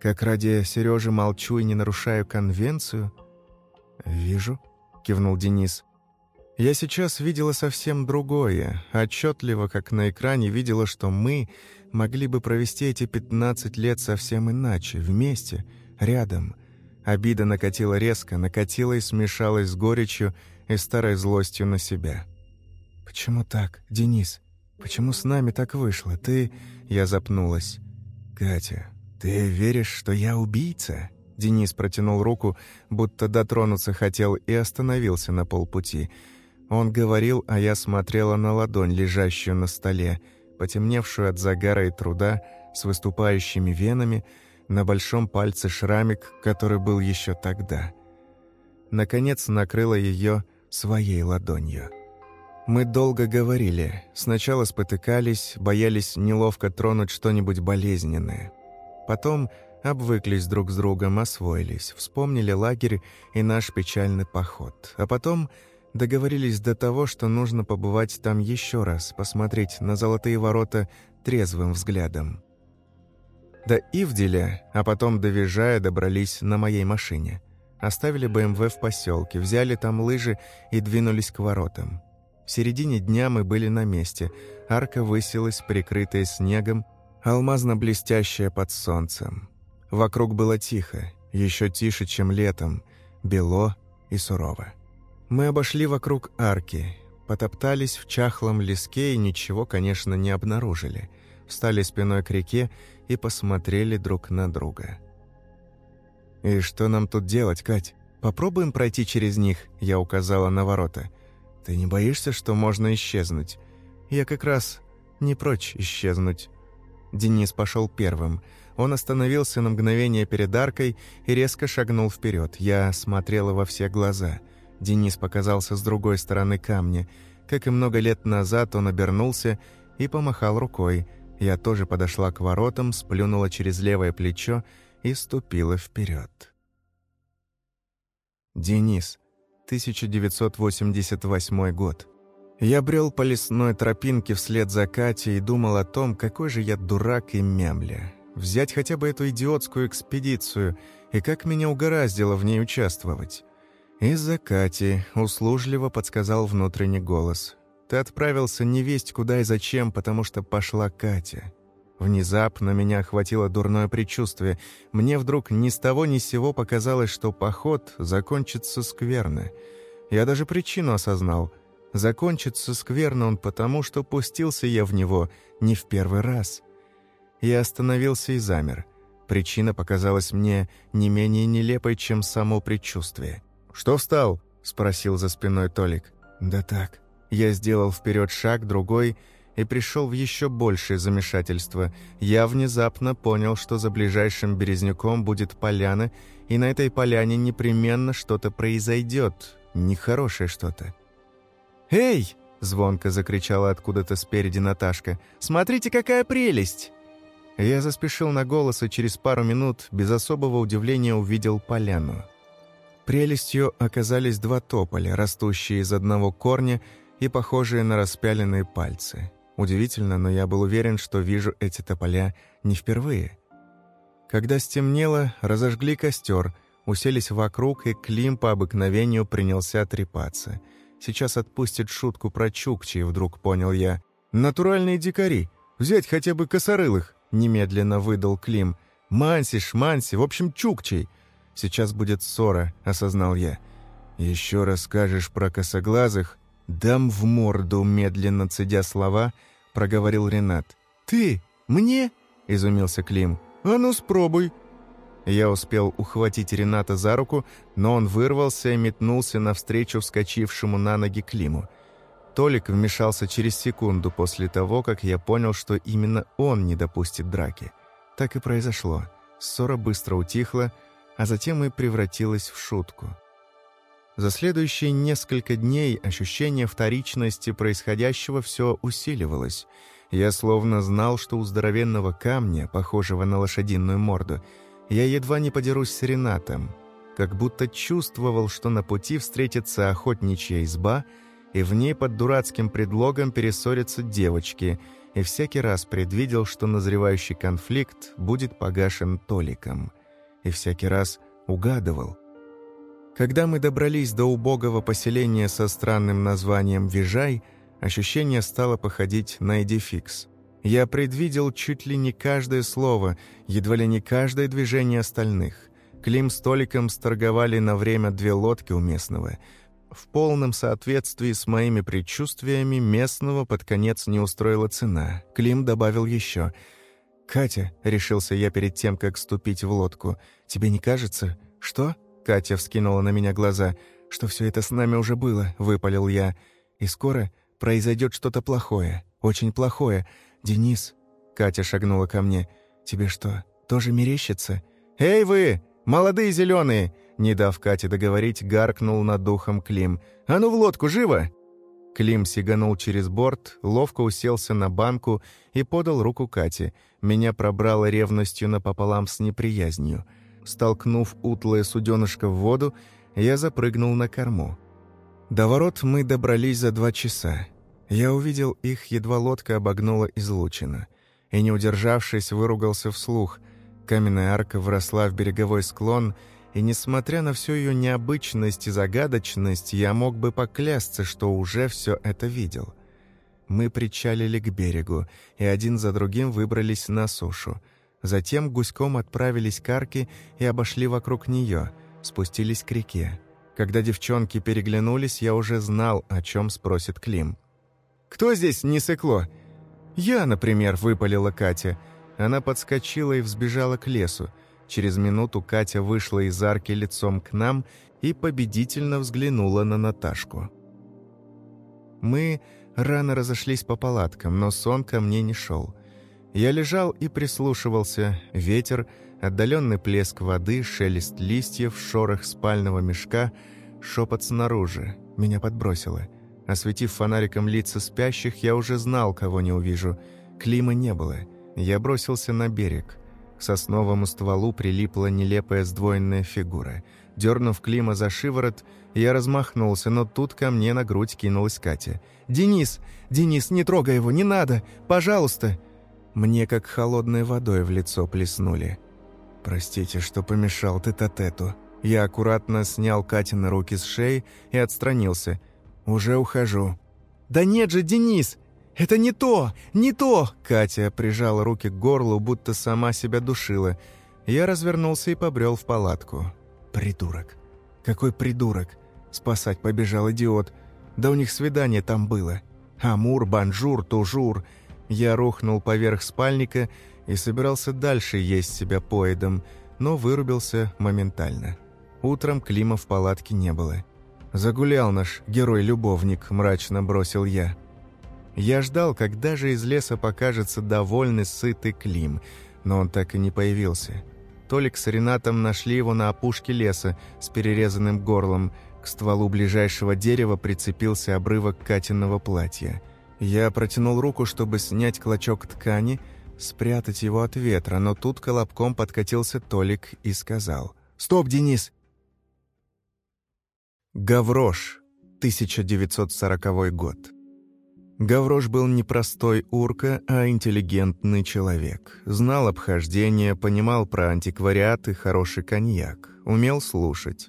как ради Сережи молчу и не нарушаю конвенцию. «Вижу», — кивнул Денис. «Я сейчас видела совсем другое, отчетливо, как на экране видела, что мы могли бы провести эти 15 лет совсем иначе, вместе, рядом». Обида накатила резко, накатила и смешалась с горечью и старой злостью на себя. «Почему так, Денис?» Почему с нами так вышло? Ты...» Я запнулась. «Катя, ты веришь, что я убийца?» Денис протянул руку, будто дотронуться хотел, и остановился на полпути. Он говорил, а я смотрела на ладонь, лежащую на столе, потемневшую от загара и труда, с выступающими венами, на большом пальце шрамик, который был еще тогда. Наконец накрыла ее своей ладонью. Мы долго говорили. Сначала спотыкались, боялись неловко тронуть что-нибудь болезненное. Потом обвыклись друг с другом, освоились, вспомнили лагерь и наш печальный поход. А потом договорились до того, что нужно побывать там еще раз, посмотреть на золотые ворота трезвым взглядом. До Ивделя, а потом до Вижая добрались на моей машине. Оставили БМВ в поселке, взяли там лыжи и двинулись к воротам. В середине дня мы были на месте. Арка высилась, прикрытая снегом, алмазно-блестящая под солнцем. Вокруг было тихо, еще тише, чем летом, бело и сурово. Мы обошли вокруг арки, потоптались в чахлом леске и ничего, конечно, не обнаружили. Встали спиной к реке и посмотрели друг на друга. «И что нам тут делать, Кать? Попробуем пройти через них?» Я указала на ворота. Ты не боишься, что можно исчезнуть? Я как раз не прочь исчезнуть». Денис пошел первым. Он остановился на мгновение перед аркой и резко шагнул вперед. Я смотрела во все глаза. Денис показался с другой стороны камня. Как и много лет назад, он обернулся и помахал рукой. Я тоже подошла к воротам, сплюнула через левое плечо и ступила вперед. «Денис, 1988 год. Я брел по лесной тропинке вслед за Катей и думал о том, какой же я дурак и мямля. Взять хотя бы эту идиотскую экспедицию, и как меня угораздило в ней участвовать. Из-за Кати услужливо подсказал внутренний голос. «Ты отправился не весть куда и зачем, потому что пошла Катя». Внезапно меня охватило дурное предчувствие. Мне вдруг ни с того ни с сего показалось, что поход закончится скверно. Я даже причину осознал. Закончится скверно он потому, что пустился я в него не в первый раз. Я остановился и замер. Причина показалась мне не менее нелепой, чем само предчувствие. «Что встал?» — спросил за спиной Толик. «Да так». Я сделал вперед шаг, другой — и пришел в еще большее замешательство. Я внезапно понял, что за ближайшим березняком будет поляна, и на этой поляне непременно что-то произойдет, нехорошее что-то. «Эй!» — звонко закричала откуда-то спереди Наташка. «Смотрите, какая прелесть!» Я заспешил на голос и через пару минут без особого удивления увидел поляну. Прелестью оказались два тополя, растущие из одного корня и похожие на распяленные пальцы. Удивительно, но я был уверен, что вижу эти тополя не впервые. Когда стемнело, разожгли костер, уселись вокруг, и Клим по обыкновению принялся трепаться. Сейчас отпустит шутку про чукчи, вдруг понял я. «Натуральные дикари! Взять хотя бы косорылых!» — немедленно выдал Клим. «Манси, шманси, в общем, чукчей!» «Сейчас будет ссора», — осознал я. «Еще расскажешь про косоглазых?» «Дам в морду», медленно цедя слова, проговорил Ренат. «Ты? Мне?» — изумился Клим. «А ну, спробуй!» Я успел ухватить Рената за руку, но он вырвался и метнулся навстречу вскочившему на ноги Климу. Толик вмешался через секунду после того, как я понял, что именно он не допустит драки. Так и произошло. Ссора быстро утихла, а затем и превратилась в шутку. За следующие несколько дней ощущение вторичности происходящего все усиливалось. Я словно знал, что у здоровенного камня, похожего на лошадиную морду, я едва не подерусь с Ренатом, как будто чувствовал, что на пути встретится охотничья изба, и в ней под дурацким предлогом перессорятся девочки, и всякий раз предвидел, что назревающий конфликт будет погашен Толиком. И всякий раз угадывал. Когда мы добрались до убогого поселения со странным названием Вижай, ощущение стало походить на эдификс. Я предвидел чуть ли не каждое слово, едва ли не каждое движение остальных. Клим с Толиком сторговали на время две лодки у местного. В полном соответствии с моими предчувствиями местного под конец не устроила цена. Клим добавил еще. «Катя», — решился я перед тем, как ступить в лодку, — «тебе не кажется?» «Что?» — Катя вскинула на меня глаза. «Что все это с нами уже было?» — выпалил я. «И скоро произойдет что-то плохое, очень плохое. «Денис», — Катя шагнула ко мне, — «тебе что, тоже мерещится?» «Эй вы, молодые зеленые!» Не дав Кате договорить, гаркнул над духом Клим. «А ну в лодку, живо!» Клим сиганул через борт, ловко уселся на банку и подал руку Кате. Меня пробрало ревностью напополам с неприязнью. Столкнув утлое суденышко в воду, я запрыгнул на корму. До ворот мы добрались за два часа. Я увидел их, едва лодка обогнула излучина. И, не удержавшись, выругался вслух. Каменная арка вросла в береговой склон, и, несмотря на всю ее необычность и загадочность, я мог бы поклясться, что уже все это видел. Мы причалили к берегу, и один за другим выбрались на сушу. Затем гуськом отправились к арке и обошли вокруг нее, спустились к реке. Когда девчонки переглянулись, я уже знал, о чем спросит Клим. Кто здесь не сыкло?» «Я, например», — выпалила Катя. Она подскочила и взбежала к лесу. Через минуту Катя вышла из арки лицом к нам и победительно взглянула на Наташку. Мы рано разошлись по палаткам, но сон ко мне не шел. Я лежал и прислушивался. Ветер, отдаленный плеск воды, шелест листьев, шорох спального мешка, шепот снаружи. Меня подбросило — Осветив фонариком лица спящих, я уже знал, кого не увижу. Клима не было. Я бросился на берег. К сосновому стволу прилипла нелепая сдвоенная фигура. Дернув Клима за шиворот, я размахнулся, но тут ко мне на грудь кинулась Катя. «Денис! Денис, не трогай его, не надо! Пожалуйста!» Мне как холодной водой в лицо плеснули. «Простите, что помешал ты-то-тету». Я аккуратно снял Катины руки с шеи и отстранился – «Уже ухожу». «Да нет же, Денис! Это не то! Не то!» Катя прижала руки к горлу, будто сама себя душила. Я развернулся и побрел в палатку. «Придурок! Какой придурок!» Спасать побежал идиот. Да у них свидание там было. Amour, bonjour, toujours. Я рухнул поверх спальника и собирался дальше есть себя поедом, но вырубился моментально. Утром Клима в палатке не было. «Загулял наш герой-любовник», — мрачно бросил я. Я ждал, когда же из леса покажется довольный, сытый Клим, но он так и не появился. Толик с Ренатом нашли его на опушке леса с перерезанным горлом. К стволу ближайшего дерева прицепился обрывок Катиного платья. Я протянул руку, чтобы снять клочок ткани, спрятать его от ветра, но тут колобком подкатился Толик и сказал «Стоп, Денис! Гаврош, 1940 год. Гаврош был не простой урка, а интеллигентный человек. Знал обхождение, понимал про антиквариат и хороший коньяк, умел слушать.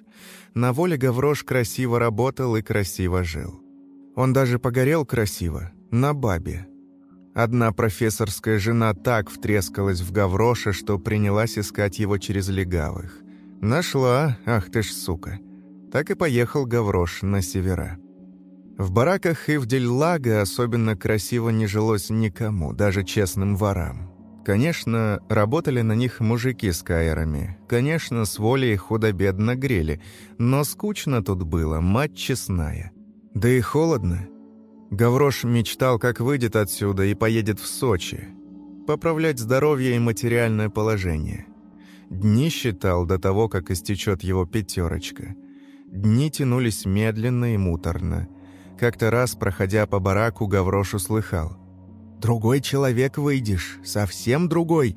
На воле Гаврош красиво работал и красиво жил. Он даже погорел красиво, на бабе. Одна профессорская жена так втрескалась в Гавроша, что принялась искать его через легавых. Нашла, ах ты ж сука. Так и поехал Гаврош на севера. В бараках и в Дельлага особенно красиво не жилось никому, даже честным ворам. Конечно, работали на них мужики с каерами. Конечно, с волей худо-бедно грели. Но скучно тут было, мать честная. Да и холодно. Гаврош мечтал, как выйдет отсюда и поедет в Сочи. Поправлять здоровье и материальное положение. Дни считал до того, как истечет его пятерочка. Дни тянулись медленно и муторно. Как-то раз, проходя по бараку, Гаврош услыхал. «Другой человек выйдешь, совсем другой!»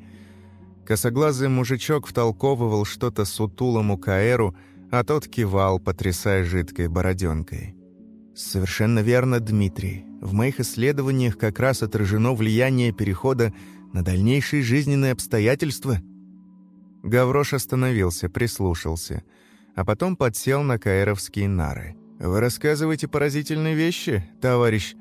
Косоглазый мужичок втолковывал что-то сутулому Каэру, а тот кивал, потрясая жидкой бороденкой. «Совершенно верно, Дмитрий. В моих исследованиях как раз отражено влияние перехода на дальнейшие жизненные обстоятельства». Гаврош остановился, прислушался, а потом подсел на каэровские нары. «Вы рассказываете поразительные вещи, товарищ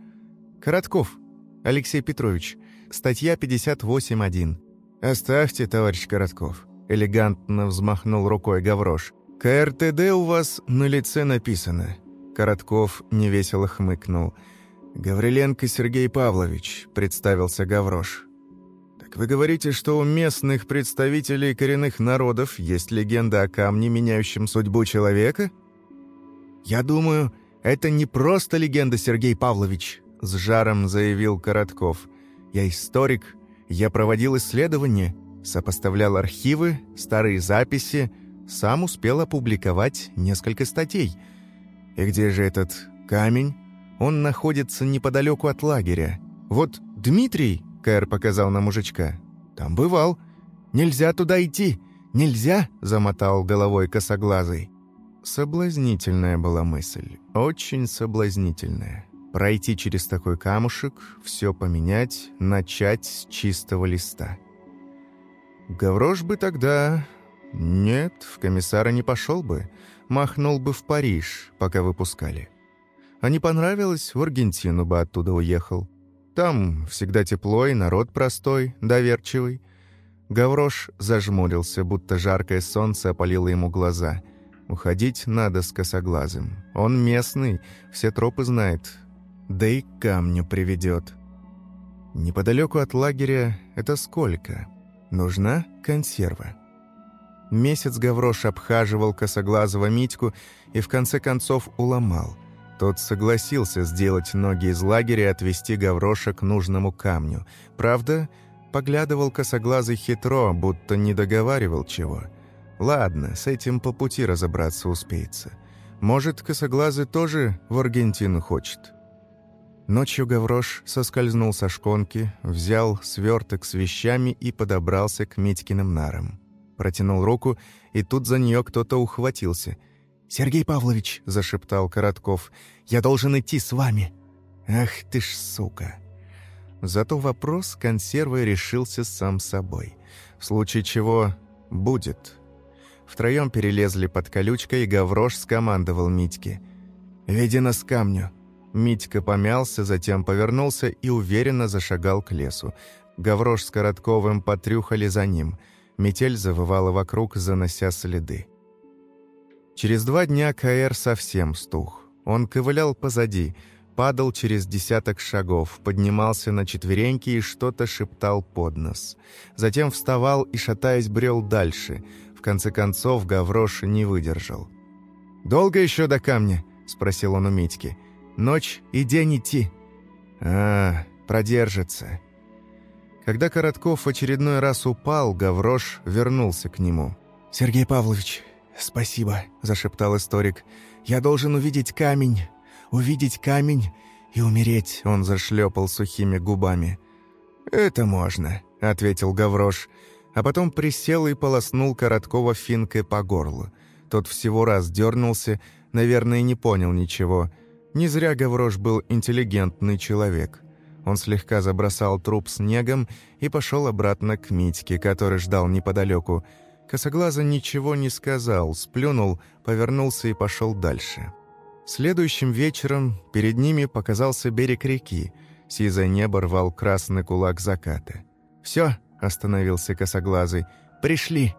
Коротков, Алексей Петрович. Статья 58.1». «Оставьте, товарищ Коротков», — элегантно взмахнул рукой Гаврош. «КРТД у вас на лице написано. Коротков невесело хмыкнул. «Гавриленко Сергей Павлович», — представился Гаврош. «Так вы говорите, что у местных представителей коренных народов есть легенда о камне, меняющем судьбу человека?» «Я думаю, это не просто легенда, Сергей Павлович», — с жаром заявил Коротков. «Я историк, я проводил исследования, сопоставлял архивы, старые записи, сам успел опубликовать несколько статей». «И где же этот камень?» «Он находится неподалеку от лагеря. Вот Дмитрий», — Кэр показал на мужичка, — «там бывал. Нельзя туда идти! Нельзя!» — замотал головой косоглазый. Соблазнительная была мысль, очень соблазнительная. Пройти через такой камушек, все поменять, начать с чистого листа. Гаврош бы тогда... Нет, в комиссара не пошел бы махнул бы в Париж, пока выпускали. А не понравилось, в Аргентину бы оттуда уехал. Там всегда тепло и народ простой, доверчивый. Гаврош зажмурился, будто жаркое солнце опалило ему глаза. Уходить надо с косоглазым. Он местный, все тропы знает. Да и к камню приведет. Неподалеку от лагеря это сколько? Нужна консерва. Месяц Гаврош обхаживал косоглазого Митьку и в конце концов уломал. Тот согласился сделать ноги из лагеря и отвезти Гавроша к нужному камню. Правда, поглядывал косоглазый хитро, будто не договаривал чего. Ладно, с этим по пути разобраться успеется. Может, косоглазый тоже в Аргентину хочет. Ночью Гаврош соскользнул со шконки, взял сверток с вещами и подобрался к Митькиным нарам. Протянул руку, и тут за нее кто-то ухватился. «Сергей Павлович», — зашептал Коротков, — «я должен идти с вами». «Ах ты ж сука!» Зато вопрос консервы решился сам собой. В случае чего «будет». Втроем перелезли под колючкой, и Гаврош скомандовал Митьке. «Веди нас к камню». Митька помялся, затем повернулся и уверенно зашагал к лесу. Гаврош с Коротковым потрюхали за ним — Метель завывала вокруг, занося следы. Через два дня КР совсем стух. Он ковылял позади, падал через десяток шагов, поднимался на четвереньки и что-то шептал под нос. Затем вставал и, шатаясь, брел дальше. Конце концов Гаврош не выдержал. «Долго еще до камня?» — спросил он у Митьки. «Ночь и день идти». «А, продержится». Когда Коротков в очередной раз упал, Гаврош вернулся к нему. «Сергей Павлович, спасибо», — зашептал историк. «Я должен увидеть камень, увидеть камень и умереть», — он зашлепал сухими губами. «Это можно», — ответил Гаврош, а потом присел и полоснул Короткова финкой по горлу. Тот всего раз дернулся, наверное, не понял ничего. Не зря Гаврош был интеллигентный человек. Он слегка забросал труп снегом и пошел обратно к Митьке, который ждал неподалеку. Косоглаза ничего не сказал, сплюнул, повернулся и пошел дальше. Следующим вечером перед ними показался берег реки. Сизое небо рвал красный кулак заката. «Все», — остановился косоглазый, — «пришли».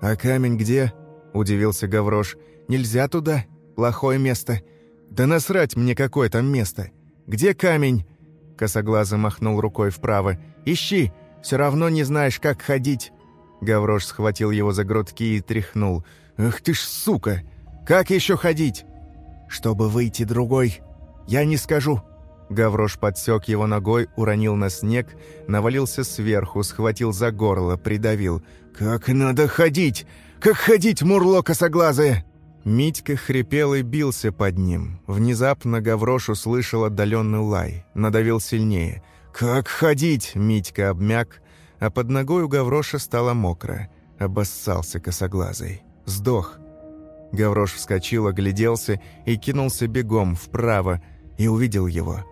«А камень где?» — удивился Гаврош. «Нельзя туда». Плохое место. Да насрать мне какое там место. Где камень?» Косоглазый махнул рукой вправо. «Ищи! Все равно не знаешь, как ходить!» Гаврош схватил его за грудки и тряхнул. «Ах ты ж сука! Как еще ходить?» «Чтобы выйти другой, я не скажу!» Гаврош подсек его ногой, уронил на снег, навалился сверху, схватил за горло, придавил. «Как надо ходить! Как ходить, мурло косоглазое!» Митька хрипел и бился под ним. Внезапно Гаврош услышал отдаленный лай. Надавил сильнее. «Как ходить?» — Митька обмяк, а под ногой у Гавроша стало мокро. Обоссался косоглазый. «Сдох!» Гаврош вскочил, огляделся и кинулся бегом вправо, и увидел его.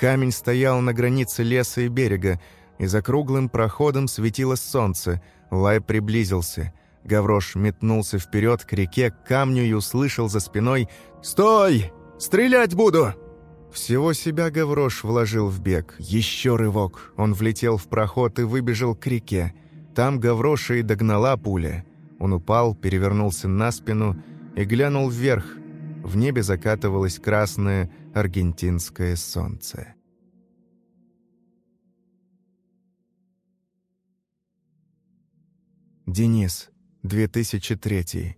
Камень стоял на границе леса и берега, и за круглым проходом светило солнце. Лай приблизился. Гаврош метнулся вперед к реке, к камню и услышал за спиной «Стой! Стрелять буду!» Всего себя Гаврош вложил в бег. Еще рывок. Он влетел в проход и выбежал к реке. Там Гавроша и догнала пуля. Он упал, перевернулся на спину и глянул вверх. В небе закатывалось красное аргентинское солнце. Денис 2003.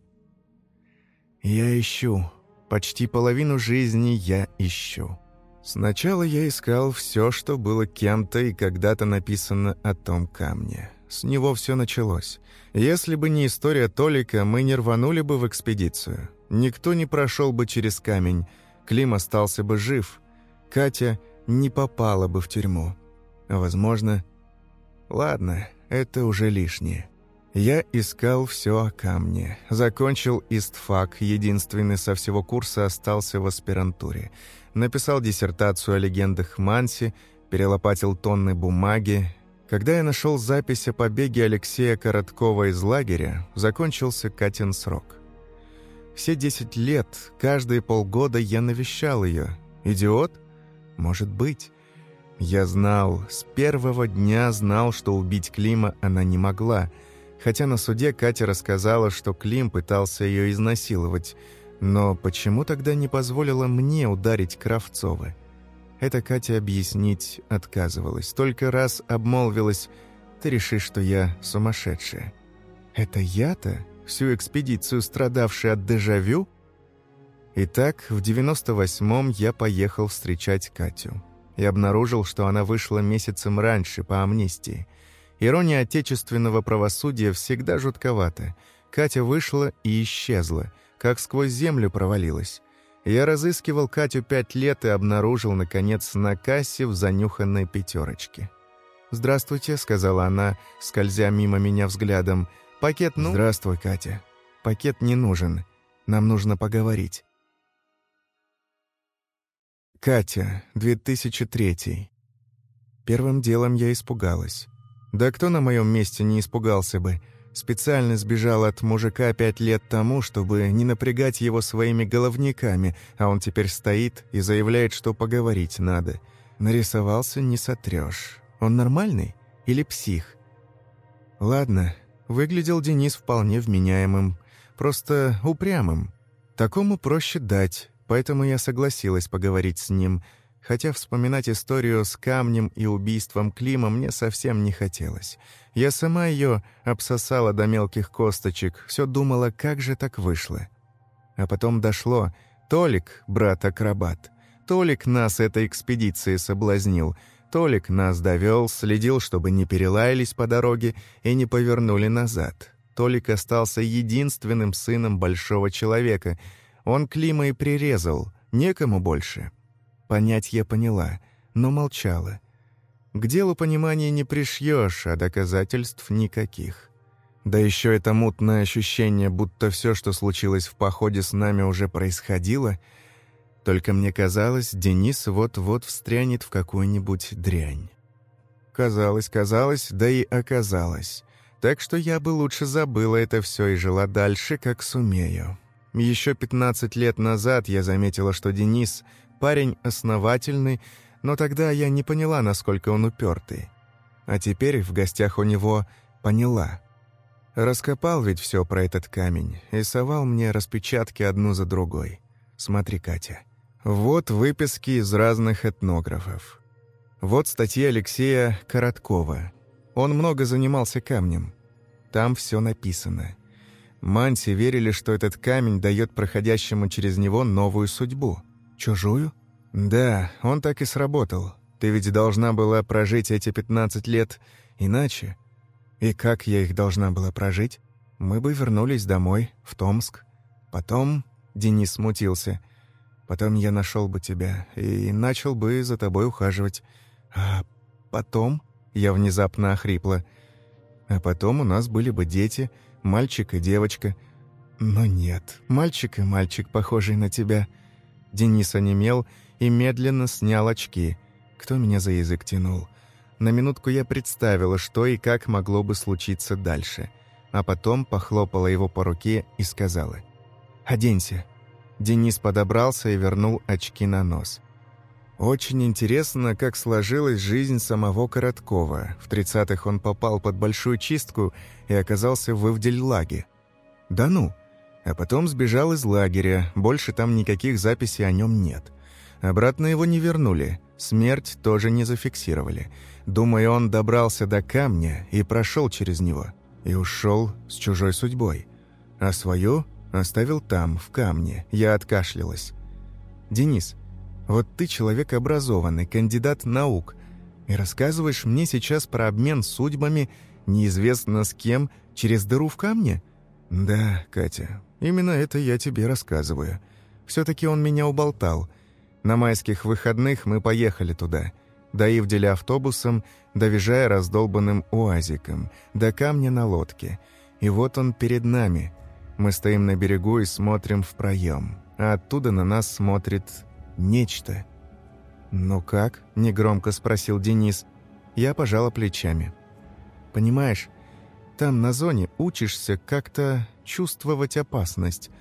Я ищу. Почти половину жизни я ищу. Сначала я искал все, что было кем-то и когда-то написано о том камне. С него все началось. Если бы не история Толика, мы не рванули бы в экспедицию. Никто не прошел бы через камень. Клим остался бы жив. Катя не попала бы в тюрьму. Возможно... Ладно, это уже лишнее. Я искал все о камне. Закончил истфак, единственный со всего курса остался в аспирантуре. Написал диссертацию о легендах Манси, перелопатил тонны бумаги. Когда я нашел запись о побеге Алексея Короткова из лагеря, закончился Катин срок. Все десять лет, каждые полгода я навещал ее. Идиот? Может быть. Я знал, с первого дня знал, что убить Клима она не могла — Хотя на суде Катя рассказала, что Клим пытался ее изнасиловать. Но почему тогда не позволила мне ударить Кравцова? Это Катя объяснить отказывалась. Только раз обмолвилась «Ты решишь, что я сумасшедшая». «Это я-то? Всю экспедицию страдавший от дежавю?» Итак, в 98-м я поехал встречать Катю. И обнаружил, что она вышла месяцем раньше по амнистии – Ирония отечественного правосудия всегда жутковата. Катя вышла и исчезла, как сквозь землю провалилась. Я разыскивал Катю пять лет и обнаружил, наконец, на кассе в занюханной пятерочке. «Здравствуйте», — сказала она, скользя мимо меня взглядом. «Пакет ну...» «Здравствуй, Катя. Пакет не нужен. Нам нужно поговорить». Катя, 2003. Первым делом я испугалась. Да кто на моем месте не испугался бы? Специально сбежал от мужика пять лет тому, чтобы не напрягать его своими головниками, а он теперь стоит и заявляет, что поговорить надо. Нарисовался не сотрешь. Он нормальный или псих? Ладно, выглядел Денис вполне вменяемым, просто упрямым. Такому проще дать, поэтому я согласилась поговорить с ним – Хотя вспоминать историю с камнем и убийством Клима мне совсем не хотелось. Я сама ее обсосала до мелких косточек, все думала, как же так вышло. А потом дошло. Толик, брат-акробат. Толик нас этой экспедиции соблазнил. Толик нас довел, следил, чтобы не перелаялись по дороге и не повернули назад. Толик остался единственным сыном большого человека. Он Клима и прирезал. Некому больше. Понять я поняла, но молчала. К делу понимания не пришьешь, а доказательств никаких. Да еще это мутное ощущение, будто все, что случилось в походе с нами, уже происходило. Только мне казалось, Денис вот-вот встрянет в какую-нибудь дрянь. Казалось, казалось, да и оказалось. Так что я бы лучше забыла это все и жила дальше, как сумею. Еще 15 лет назад я заметила, что Денис Парень основательный, но тогда я не поняла, насколько он упертый. А теперь в гостях у него поняла. Раскопал ведь все про этот камень и совал мне распечатки одну за другой. Смотри, Катя. Вот выписки из разных этнографов. Вот статья Алексея Короткова. Он много занимался камнем. Там все написано. Манси верили, что этот камень дает проходящему через него новую судьбу. Чужую? Да, он так и сработал. Ты ведь должна была прожить эти 15 лет иначе. И как я их должна была прожить? Мы бы вернулись домой, в Томск. Потом Денис смутился. Потом я нашел бы тебя и начал бы за тобой ухаживать. А потом я внезапно охрипла. А потом у нас были бы дети, мальчик и девочка. Но нет, мальчик и мальчик, похожий на тебя. Денис онемел и медленно снял очки. Кто меня за язык тянул? На минутку я представила, что и как могло бы случиться дальше. А потом похлопала его по руке и сказала «Оденься». Денис подобрался и вернул очки на нос. Очень интересно, как сложилась жизнь самого Короткова. В 30-х он попал под большую чистку и оказался в Ивдель-Лаге. Да ну! А потом сбежал из лагеря, больше там никаких записей о нем нет. Обратно его не вернули, смерть тоже не зафиксировали. Думаю, он добрался до камня и прошел через него. И ушел с чужой судьбой. А свою оставил там, в камне. Я откашлялась. «Денис, вот ты человек образованный, кандидат наук, и рассказываешь мне сейчас про обмен судьбами неизвестно с кем через дыру в камне?» «Да, Катя, именно это я тебе рассказываю. Все-таки он меня уболтал. На майских выходных мы поехали туда, до Ивделя автобусом, довезжая раздолбанным уазиком, до камня на лодке. И вот он перед нами. Мы стоим на берегу и смотрим в проем, а оттуда на нас смотрит нечто. «Ну как?» – негромко спросил Денис. Я пожала плечами. «Понимаешь, там на зоне учишься как-то чувствовать опасность».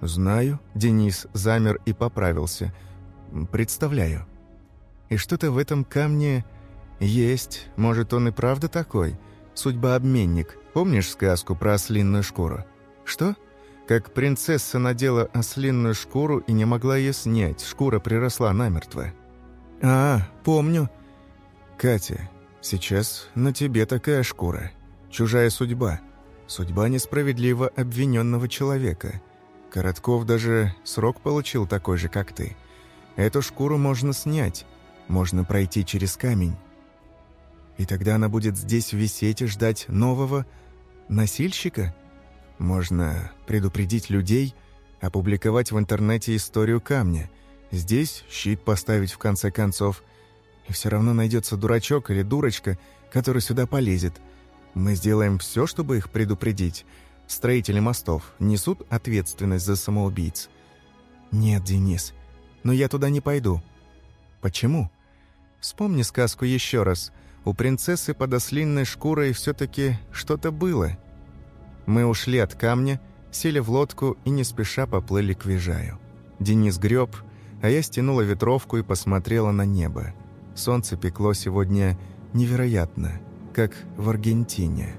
«Знаю», – Денис замер и поправился. «Представляю». «И что-то в этом камне есть. Может, он и правда такой? Судьба-обменник. Помнишь сказку про ослинную шкуру?» «Что?» как принцесса надела ослинную шкуру и не могла ее снять, шкура приросла намертво. «А, помню». «Катя, сейчас на тебе такая шкура. Чужая судьба. Судьба несправедливо обвиненного человека. Коротков даже срок получил такой же, как ты. Эту шкуру можно снять, можно пройти через камень. И тогда она будет здесь висеть и ждать нового носильщика?» Можно предупредить людей, опубликовать в интернете историю камня. Здесь щит поставить в конце концов. И все равно найдется дурачок или дурочка, который сюда полезет. Мы сделаем все, чтобы их предупредить. Строители мостов несут ответственность за самоубийц. Нет, Денис, но я туда не пойду. Почему? Вспомни сказку еще раз. У принцессы под ослинной шкурой все-таки что-то было — мы ушли от камня, сели в лодку и не спеша поплыли к Вижаю. Денис греб, а я стянула ветровку и посмотрела на небо. Солнце пекло сегодня невероятно, как в Аргентине.